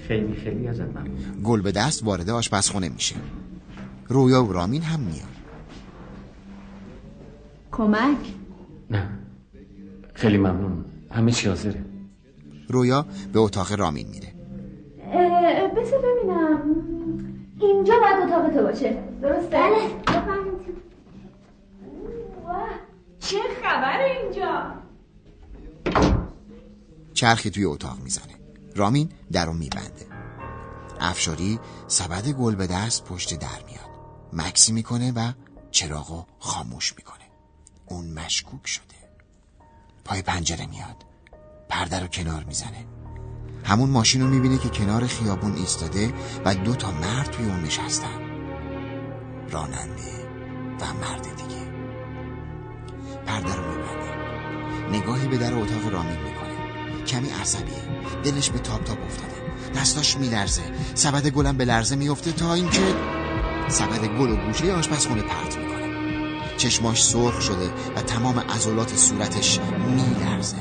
خیلی خیلی ازت ممنونم گل به دست وارد آشپزخونه میشه. رویا و رامین هم میان. کمک؟ نه خیلی ممنون. همه چی حاضره. رویا به اتاق رامین میره. بذار ببینم. اینجا باید اتاق تو باشه. درسته؟ بله. چه خبر اینجا؟ چرخی توی اتاق می‌زنه. رامین در رو میبنده. افشاری سبد گل به دست پشت در میاد. مکسی می‌کنه و چراغو خاموش می‌کنه. اون مشکوک شده. پای پنجره میاد. پرده رو کنار می‌زنه. همون ماشین رو می‌بینه که کنار خیابون ایستاده و دو تا مرد توی اون نشستن. راننده و مرد دیگه. پرده رو میبنده نگاهی به در اتاق رامین می‌کنه کمی عصبیه دلش به تاپ تاپ افتاده. دستاش میلرزه. سبد گلم به لرزه میفته تا اینکه سبد گل و گوشه آشپزخونه پرت می‌کنه. چشماش سرخ شده و تمام عضلات صورتش میلرزه.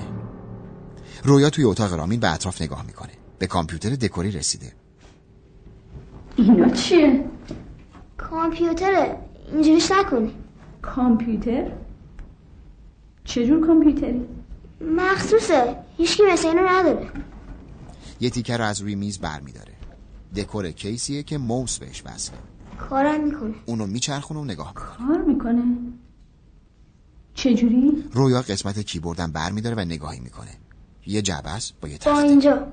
رویا توی اتاق رامین به اطراف نگاه می‌کنه. به کامپیوتر دکوری رسیده. اینا چیه؟ کامپیوتره. اینجوریش نکنی. کامپیوتر؟ چجور کامپیوتری؟ مخصوصه. هیچکی مثل اینو نداره. یه تیکه رو از روی میز برمیداره. دکور کیسیه که موس بهش وصله کارم می‌کنه. اونو میچرخونه و نگاه می‌کنه. کار می‌کنه. چجوری؟ رویا قسمت کیبوردم برمیداره و نگاهی می‌کنه. یه جعبه است با یه با تخته. اینجا.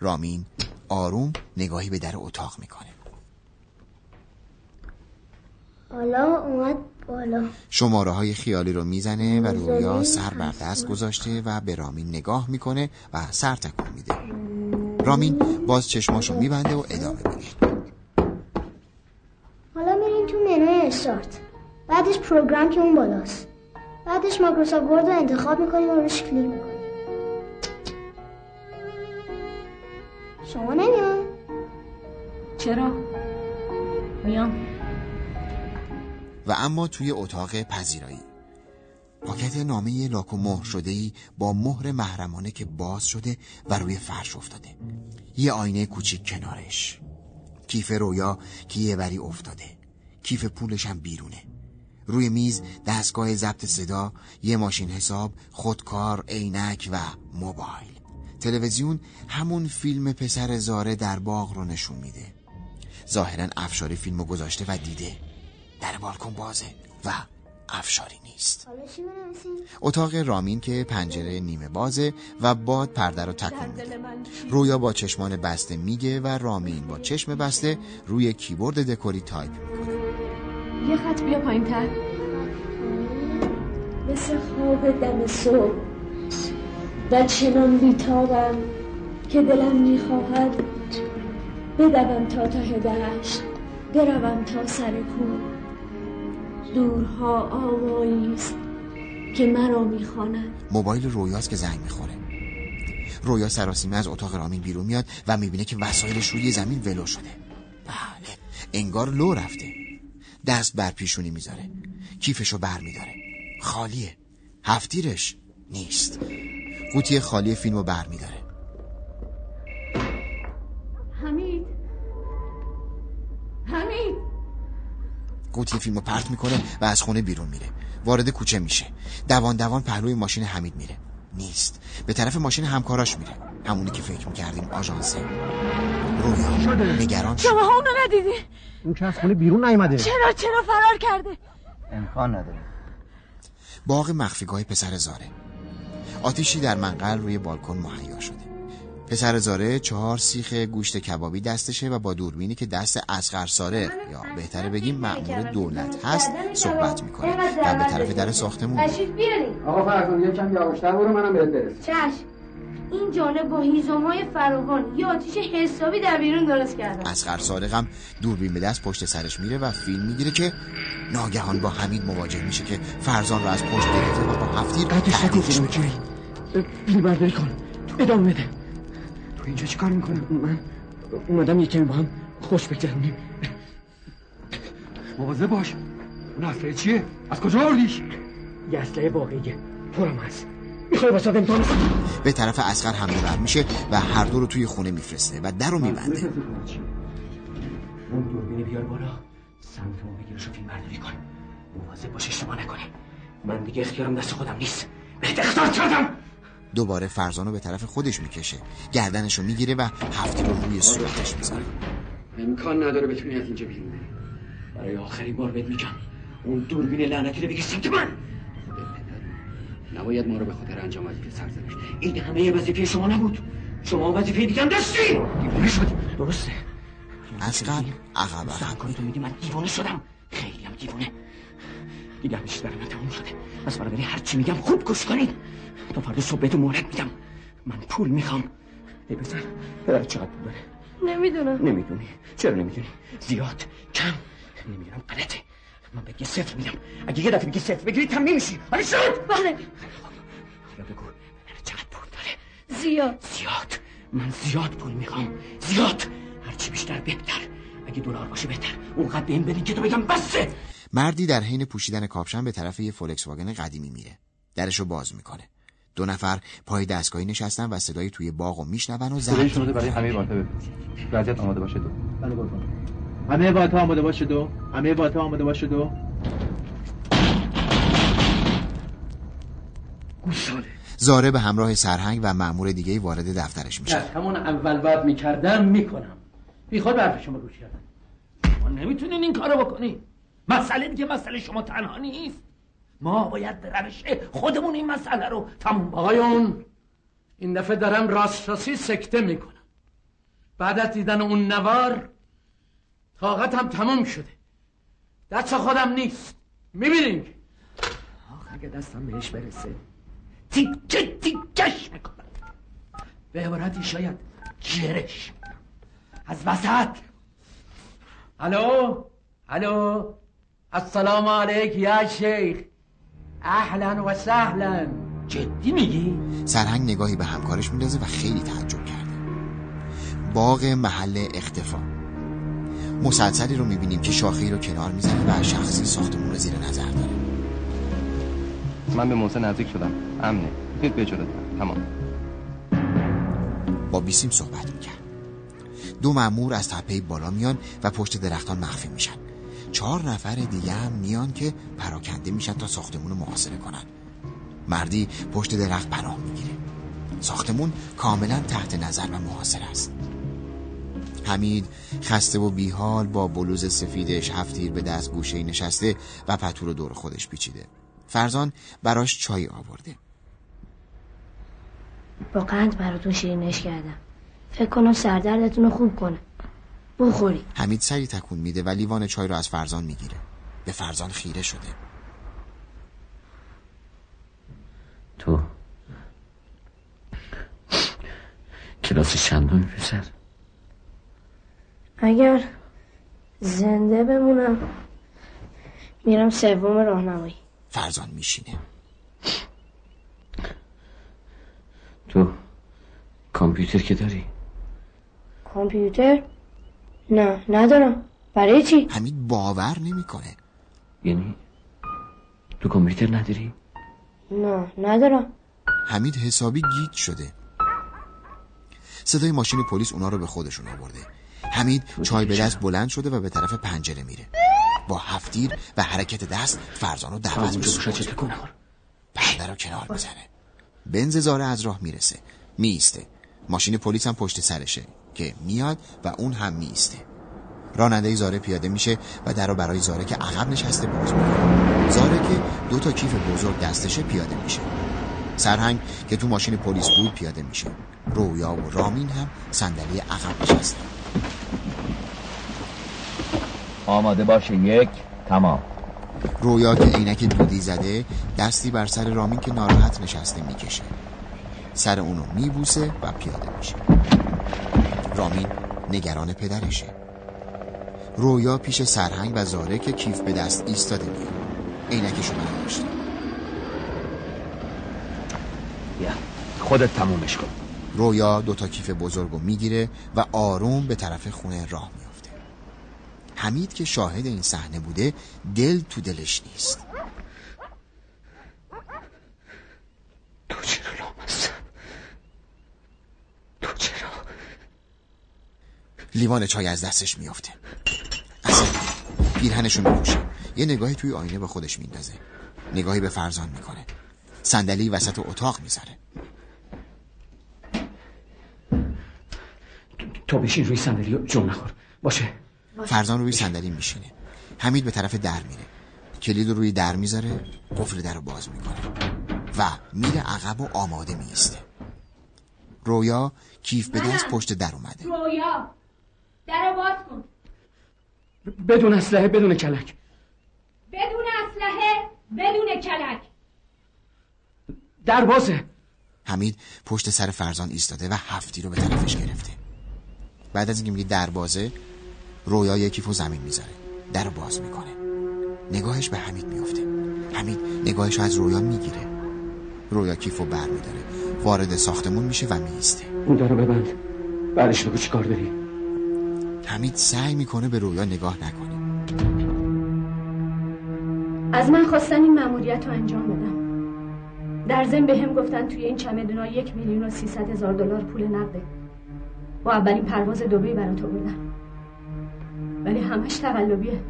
رامین آروم نگاهی به در اتاق می‌کنه. حالا اومد بالا. شماره های خیالی رو می‌زنه و رویا سر بر دست گذاشته و به رامین نگاه می‌کنه و سر تکون میده. رامین باز چشماشو میبنده و ادامه میده. حالا میریم تو منوی استارت. بعدش program که اون بالاست. بعدش Microsoft Word رو انتخاب می‌کنیم و روش کلیک می‌کنیم. شما نمیان چرا؟ میام و اما توی اتاق پذیرایی. پاکت نامه لاک و مهر شده ای با مهر محرمانه که باز شده و روی فرش افتاده. یه آینه کوچیک کنارش. کیف رویا که یه وری افتاده. کیف پولش هم بیرونه. روی میز دستگاه ضبط صدا یه ماشین حساب خودکار عینک و موبایل. تلویزیون همون فیلم پسر زاره در باغ رو نشون میده. ظاهرا افشاری فیلمو گذاشته و دیده. در بالکن بازه و افشاری نیست. اتاق رامین که پنجره نیمه بازه و باد پرده رو تکون میده. رویا با چشمان بسته میگه و رامین با چشم بسته روی کیبورد دکوری تایپ می‌کنه. یه خط بیا پایین تر مثل خواب دم صبح. و چنان بیتابم که دلم می‌خواهد بدوم تا ته دشت. بروم تا سر کوه. دورها آوایی است که مرا می‌خواند. موبایل رویاست که زنگ می‌خوره. رویا سراسیمه از اتاق رامین بیرون میاد و می‌بینه که وسایلش روی زمین ولو شده. بله انگار لو رفته. دست بر پیشونی می‌ذاره. کیفشو بر میداره. خالیه. هفتیرش نیست. قوطی خالی فیلمو بر میداره. حمید. حمید. قوطی فیلمو پرت می‌کنه و از خونه بیرون میره. وارد کوچه میشه. دوان دوان پهلوی ماشین حمید میره. نیست. به طرف ماشین همکاراش میره. همونی که فکر می‌کردیم آژانسه رویا نگران شما اونو ندیدی؟ اون که از خونه بیرون نیومده. چرا چرا فرار کرده؟ امکان نداره. باغ مخفیگاه پسر زاره. آتیشی در منقل روی بالکن مهیا شده. پسر زاره چهار سیخ گوشت کبابی دستشه و با دوربینی که دست اسقر ساره یا بهتره بگیم مأمور دولت هست صحبت می‌کنه. و به طرف در ساختمون. تشریف بیارین. آقا فرزان یکم یواشتر برو منم بهت برسم. چشم. این جانب با هیزم های فراوان یا آتیش حسابی در بیرون درست کردن اسقر سارقم دوربین به دست پشت سرش میره و فیلم می‌گیره که ناگهان با حمید مواجه میشه که فرزان رو از پشت گرفته و با هفتیر تهدیدش می‌کنه فیلم برداری کن. ادامه بده. اینجا چی کار می‌کنم؟ من اومدم یکمی با هم خوش بگذرونیم. مواظب باش. اون اسلحه چیه؟ از کجا آوردیش؟ یه اسلحه واقعیه پرم هست. می‌خوای واسه امتحان به طرف اسقر حمله بر میشه و هر دو رو توی خونه میفرسته و در رو میبنده. اون دوربینه بیار بالا. سمت اون بگیرش رو فیلم برداری کن. مواظب باش اشتباه نکنه. من دیگه اختیارم دست خودم نیست. بهت اختار کردم! دوباره فرزان رو به طرف خودش می‌کشه. گردنش رو می‌گیره و هفتیر رو روی صورتش می‌ذاره. امکان نداره بتونی از اینجا بیرون برای آخرین بار بهت میگم اون دوربین لعنتی رو بگیر سمت من! نباید ما رو به خاطر انجام وظیفه سرزنش. این همه وظیفه شما نبود. شما وظیفه دیگه هم داشتی دیوانه شدی. درسته. اسقر عقب عقب. کنی تو میگی من دیوانه شدم. خیلی هم دیوانه. دیگه برای من تموم شده از برادری هر چی میگم خوب گوش کنید. تا فردا صبح بهتون مهلت میدم. من پول می‌خوام. ای بزن پدر چقدر پول داره نمی‌دونم. نمی‌دونی. چرا نمی‌دونی؟ زیاد کم. نمی‌دونم غلطه. من یه صفر میدم. اگه یه دفعه بگی صفر بگیری تنبیه میشی. حالا شد! بله. بگو چقدر پول داره؟ زیاد. زیاد. من زیاد پول می‌خوام. زیاد. هرچی بیشتر بهتر. اگه دلار باشه بهتر. اونقدر بهم بدین که تو بگم بسه مردی در حین پوشیدن کاپشن به طرف یه فولکس واگن قدیمی میره. درشو باز می‌کنه. دو نفر پای دستگاهی نشستن و صدای توی باغو میشنون و زد شنوده برای همه واتا وضعیت آماده باشه دو بله قربان همه واتا آماده باشه دو همه واتا آماده باشه دو زاره به همراه سرهنگ و مأمور دیگه وارد دفترش میشه. همون اول بعد می‌کردم می‌کنم. بیخود به حرف شما گوش کردم ما نمی‌تونین این کارو بکنین. مسئله دیگه مسئله شما تنها نیست. ما باید به روش خودمون این مسئله رو تموم آقایون این دفعه دارم راست راستی سکته می‌کنم. بعد از دیدن اون نوار طاقتم تموم شده. دست خودم نیست. می‌بینین؟ آخ اگه دستم بهش برسه تیکه تیکش می‌کنم. به عبارتی شاید جرش از وسط. الو؟ الو؟ السلام علیک یا شیخ اهلا و سهلا جدی میگی؟ سرهنگ نگاهی به همکارش میندازه و خیلی تعجب کرده. باغ محل اختفا. مسلسلی رو می‌بینیم که شاخه‌ای رو کنار می‌زنه و شخصی ساختمون رو زیر نظر داره. من به موزه نزدیک شدم. امنه. خیلی به تمام. با بیسیم صحبت می‌کرد. دو مأمور از تپه بالا میان و پشت درختان مخفی میشن. چهار نفر دیگه هم میان که پراکنده میشن تا ساختمون رو محاصره کنن. مردی پشت درخت پناه می‌گیره. ساختمون کاملا تحت نظر و محاصره است. حمید خسته و بیحال با بلوز سفیدش هفتیر به دست گوشه نشسته و پتو رو دور خودش پیچیده. فرزان براش چای آورده. با قند براتون شیرینش کردم. فکر کنم سردردتون رو خوب کنه. بخوری. حمید سری تکون میده و لیوان چای رو از فرزان می‌گیره. به فرزان خیره شده. تو کلاس چندم پسر اگر زنده بمونم میرم سوم راهنمایی. فرزان میشینه. تو کامپیوتر که داری؟ کامپیوتر؟ نه ندارم. برای چی؟ حمید باور نمی‌کنه. یعنی تو کامپیوتر نداری؟ نه ندارم. حمید حسابی گیج شده. صدای ماشین پلیس اونا رو به خودشون آورده. حمید چای به دست بلند شده و به طرف پنجره میره. با هفتیر و حرکت دست فرزان رو دعوت میشه پرده رو کنار می‌زنه بنز زاره از راه می‌رسه. میسته ماشین پلیس هم پشت سرشه. که میاد و اون هم میسته راننده زاره پیاده میشه و در رو برای زاره که عقب نشسته باز می‌کنه. زاره که دو تا کیف بزرگ دستشه پیاده میشه. سرهنگ که تو ماشین پلیس بود پیاده میشه. رویا و رامین هم صندلی عقب نشستن آماده باشه یک تمام. رویا که عینک دودی زده دستی بر سر رامین که ناراحت نشسته می‌کشه. سر اونو میبوسه و پیاده میشه. رامین نگران پدرشه. رویا پیش سرهنگ و زاره که کیف به دست ایستاده میاد عینکشو برداشته بیا. خودت تمومش کن. رویا دوتا کیف بزرگو می‌گیره و آروم به طرف خونه راه میافته. حمید که شاهد این صحنه بوده دل تو دلش نیست تو چرا لامستم تو چرا لیوان چای از دستش میافته. اصلا پیرهنشو میپوشه یه نگاهی توی آینه به خودش میندازه. نگاهی به فرزان می‌کنه. صندلی وسط اتاق می‌ذاره. تو بشین روی صندلی جون نخور. باشه. فرزان روی صندلی میشینه. حمید به طرف در میره. کلید رو روی در می‌ذاره قفل در رو باز می‌کنه. و میره عقب و آماده میسته رویا کیف به دست پشت در اومده. رویا. در باز کن. بدون اسلحه بدون کلک. بدون اسلحه بدون کلک. در بازه. حمید پشت سر فرزان ایستاده و هفتی رو به طرفش گرفته. بعد از اینکه میگه در بازه رویا یکیفو زمین می‌ذاره. در رو باز می‌کنه. نگاهش به حمید میفته حمید نگاهش رو از رویا می‌گیره. رویا کیفو بر میداره. وارد ساختمون میشه و میسته اون درو ببند. بعدش بگو چی کار داری. حمید سعی می‌کنه به رویا نگاه نکنه. از من خواستن این مأموریت رو انجام بدم در ضمن به هم گفتن توی این چمدونا یک میلیون و سیصد هزار دلار پول نقده با اولین پرواز دبی برات آوردن ولی همش تقلبیه.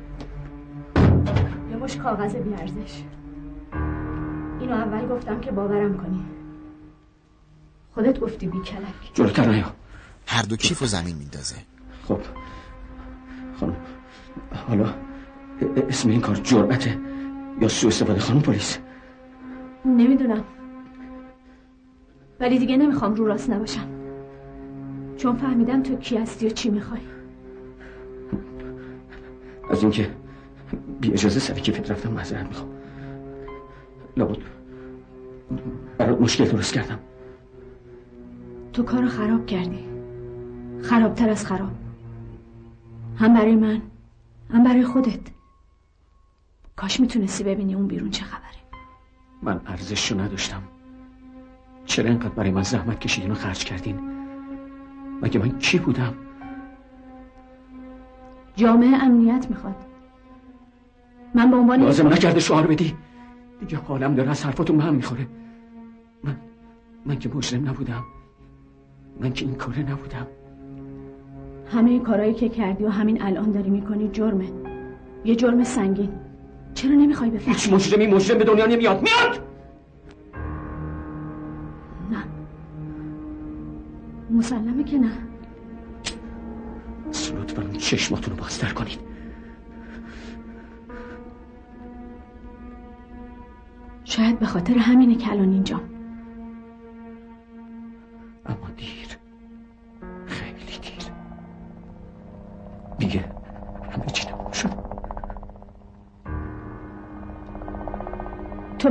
یه مش کاغذ بیارزش. اینو اول گفتم که باورم کنی. خودت گفتی بی کلک جلوتر نیا هر دو کیف و زمین میندازه. خب. خانم. حالا اسم این کار جرأته یا سوء استفاده خانم پلیس؟ نمی‌دونم. ولی دیگه نمی‌خوام رو راست نباشم. چون فهمیدم تو کی هستی و چی می‌خوای. از اینکه بی اجازه سر کیفت رفتم معذرت می‌خوام. لابد برات مشکل درست کردم. تو کارو خراب کردی. خرابتر از خراب. هم برای من هم برای خودت. کاش می‌تونستی ببینی اون بیرون چه خبره. من ارزششو نداشتم. چرا اینقدر برای من زحمت کشیدین و خرج کردین؟ مگه من کی بودم؟ جامعه امنیت می‌خواد. من به عنوان لازم نکرده شعار بدی. دیگه حالم داره از حرفاتون به هم می‌خوره. من من که مجرم نبودم. من که این کاره نبودم. همه کارهایی که کردی و همین الان داری می‌کنی جرمه. یه جرم سنگین. چرا نمی‌خوای بفهمی؟ هیچ مجرمی مجرم به دنیا نمیاد. میاد! نه. مسلمه که نه. لطفا اون چشماتون رو بازتر کنید. شاید به خاطر همینه که الان اینجا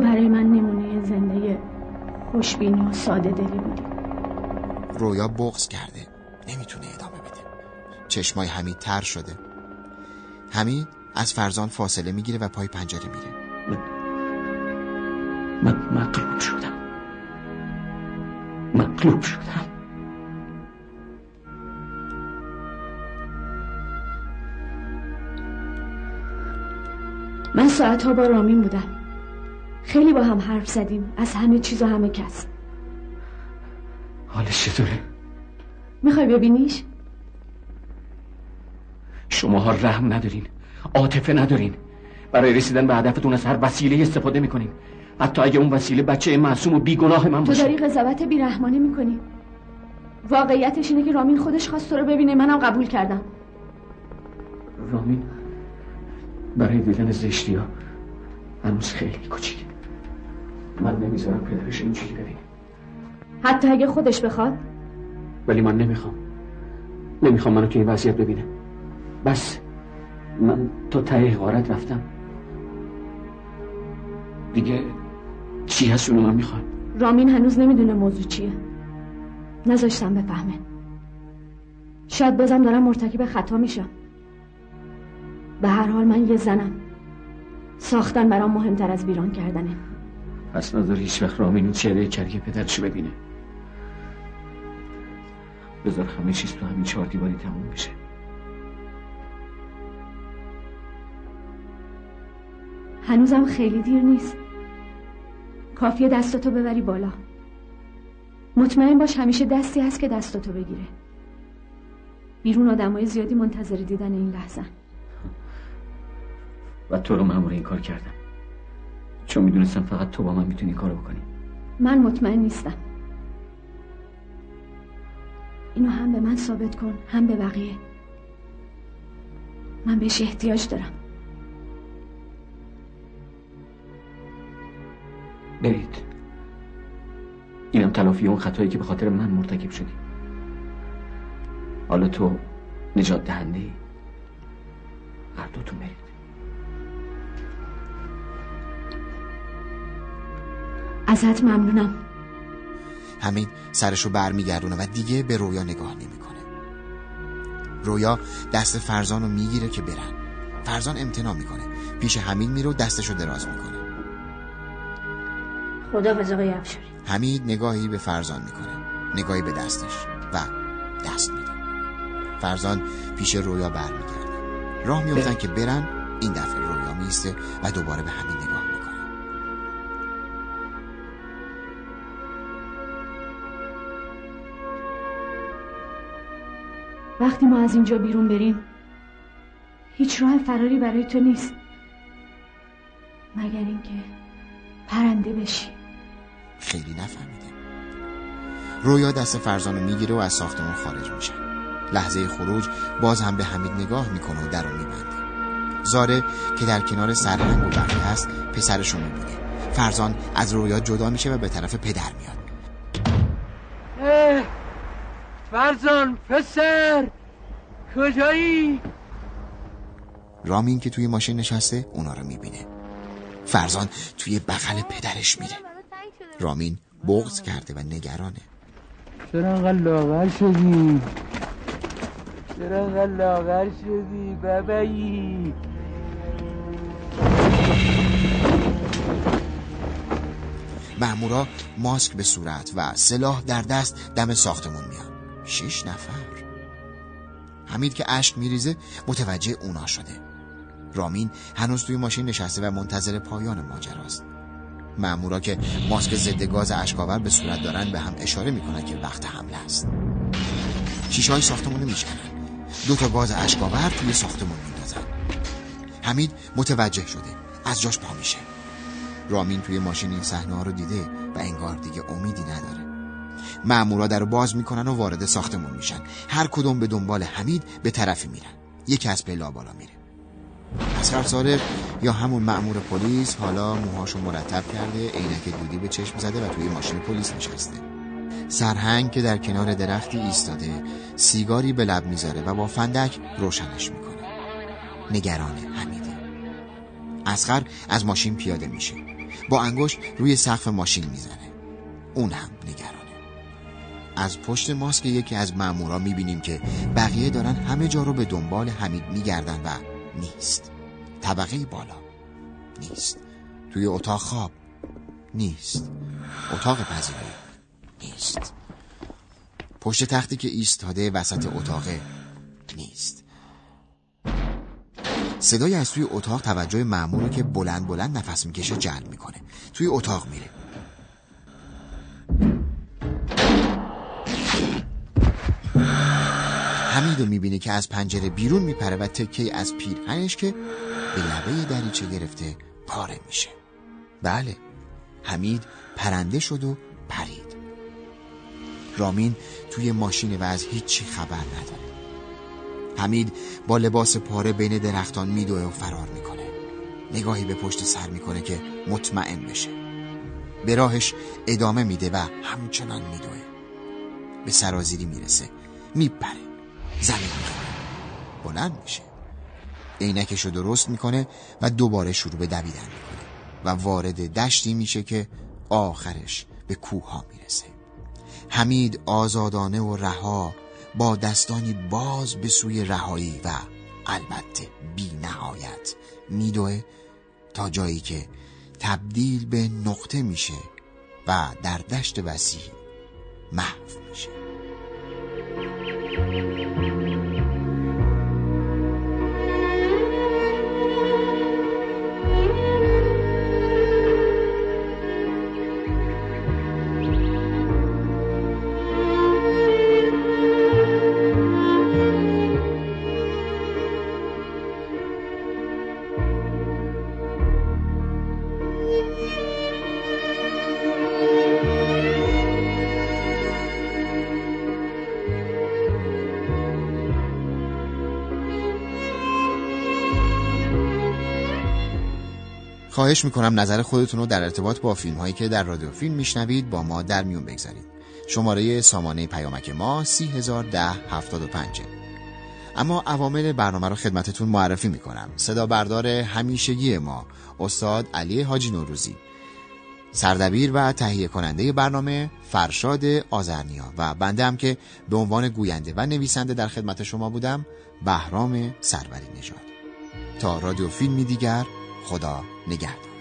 برای من نمونه زنده خوشبینی و ساده دلی بودی. رویا بغض کرده. نمی‌تونه ادامه بده. چشمای حمید تر شده. حمید از فرزان فاصله می‌گیره و پای پنجره میره. من مغلوب شدم. مغلوب شدم. من ساعتها با رامین بودم. خیلی با هم حرف زدیم. از همه چیز و همه کس. حالش چطوره؟ می‌خوای ببینیش؟ شماها رحم ندارین. عاطفه ندارین. برای رسیدن به هدفتون از هر وسیله استفاده می‌کنین. حتی اگه اون وسیله بچه معصوم و بیگناه من تو باشه. داری قضاوت بیرحمانه می‌کنی. واقعیتش اینه که رامین خودش خواست تو رو ببینه. منم قبول کردم. رامین برای دیدن زشتی ها هنوز خیلی کوچیک من نمی‌ذارم پدرش اینجوری ببینه. حتی اگه خودش بخواد؟ ولی من نمی‌خوام. نمی‌خوام منو تو این وضعیت ببینه. بس من تا ته غارت رفتم. دیگه چی هست اونو من می‌خوام؟ رامین هنوز نمی‌دونه موضوع چیه. نذاشتم بفهمه. شاید بازم دارم مرتکب خطا میشم. به هر حال من یه زنم. ساختن برام مهمتر از ویران کردنه. پس نظر هیچ وقت رامین اون چهره کرگه پدرشو ببینه. بذار همه چیز تو همین چهار دیواری تموم بشه. هنوزم خیلی دیر نیست. کافیه دستاتو ببری بالا. مطمئن باش همیشه دستی هست که دستاتو بگیره. بیرون آدمای زیادی منتظر دیدن این لحظه. و تو رو مأمور این کار کردم. چون می‌دونستم فقط تو با من می‌تونی کارو بکنی. من مطمئن نیستم. اینو هم به من ثابت کن هم به بقیه. من بهش احتیاج دارم. برید. اینم تلافی اون خطایی که به خاطر من مرتکب شدی. حالا تو نجات دهنده ای هر دوتون برید. ازت ممنونم. همین سرشو برمیگردونه و دیگه به رویا نگاه نمی‌کنه. رویا دست فرزان رو می‌گیره که برن. فرزان امتناع می‌کنه. پیش حمید میره و دستشو دراز می‌کنه. خدا آقای افشاری حمید نگاهی به فرزان می‌کنه. نگاهی به دستش و دست میده. فرزان پیش رویا برمیگرده. راه میفتن که برن این دفعه رویا میسته و دوباره به همین وقتی ما از اینجا بیرون بریم هیچ راه فراری برای تو نیست. مگر اینکه پرنده بشی. خیلی نفهمیده رویا دست فرزانو می‌گیره و از ساختمون خارج میشه. لحظه خروج باز هم به حمید نگاه می‌کنه و در رو میبنده. زاره که در کنار سرهنگ و بقیه هست پسرشو می‌بینه. فرزان از رویا جدا میشه و به طرف پدر میاد. فرزان پسر کجایی؟ رامین که توی ماشین نشسته اونا رو می‌بینه فرزان توی بغل پدرش میره رامین بغض کرده و نگرانه چرا انقدر لاغر شدی؟ چرا انقدر لاغر شدی بابایی؟ مأمورا ماسک به صورت و سلاح در دست دم ساختمون میان شش نفر. حمید که اشک میریزه متوجه اونا شده. رامین هنوز توی ماشین نشسته و منتظر پایان ماجراست. مأمورا که ماسک ضد گاز اشکاور به صورت دارن به هم اشاره می‌کنن که وقت حمله است. شیشه های ساختمون میشکنن دو تا گاز اشکاور توی ساختمون میندازن. حمید متوجه شده. از جاش پا میشه. رامین توی ماشین این صحنه رو دیده و انگار دیگه امیدی نداره. مأمورا در باز می‌کنن و وارد ساختمون میشن. هر کدوم به دنبال حمید به طرفی میرن. یکی از پلا بالا میره. اسخر ساره یا همون مأمور پلیس حالا موهاشو مرتب کرده عینک دودی به چشم زده و توی ماشین پلیس نشسته. سرهنگ که در کنار درختی ایستاده سیگاری به لب می‌ذاره و با فندک روشنش می‌کنه. نگران حمیده. اسخر از ماشین پیاده میشه. با انگوش روی سقف ماشین می‌زنه. اون هم نگرانه از پشت ماسک یکی از مامورا می‌بینیم که بقیه دارن همه جا رو به دنبال حمید میگردن و نیست. طبقه بالا نیست. توی اتاق خواب نیست. اتاق پذیرایی نیست. پشت تختی که ایستاده وسط اتاق نیست. صدای از توی اتاق توجه مامور که بلند بلند نفس می‌کشه جلب می‌کنه. توی اتاق میره. حمیدو می‌بینه که از پنجره بیرون میپره و تکه از پیرهنش که به لبه دریچه گرفته پاره میشه. بله حمید پرنده شد و پرید. رامین توی ماشین و از هیچی خبر نداره. حمید با لباس پاره بین درختان میدوه و فرار می‌کنه. نگاهی به پشت سر می‌کنه که مطمئن بشه. به راهش ادامه میده و همچنان میدوه. به سرازیری می‌رسه. میپره. زمین. می‌خوره بلند میشه. عینکش رو درست می‌کنه و دوباره شروع به دویدن می‌کنه و وارد دشتی میشه که آخرش به کوه ها می‌رسه. حمید آزادانه و رها با دستانی باز به سوی رهایی و البته بی نهایت میدوه تا جایی که تبدیل به نقطه میشه و در دشت وسیع محو میشه. خواهش می‌کنم نظر خودتون رو در ارتباط با فیلم هایی که در رادیو فیلم میشنوید با ما در میون بگذارید. شماره سامانه پیامک ما 301075 اما عوامل برنامه رو خدمتتون معرفی می‌کنم. صدا بردار همیشگی ما استاد علی حاجی نوروزی. سردبیر و تهیه کننده برنامه فرشاد آزرنیا و بنده هم که به عنوان گوینده و نویسنده در خدمت شما بودم بهرام سروری نژاد. تا رادیو فیلمی دیگر خدا نگهدار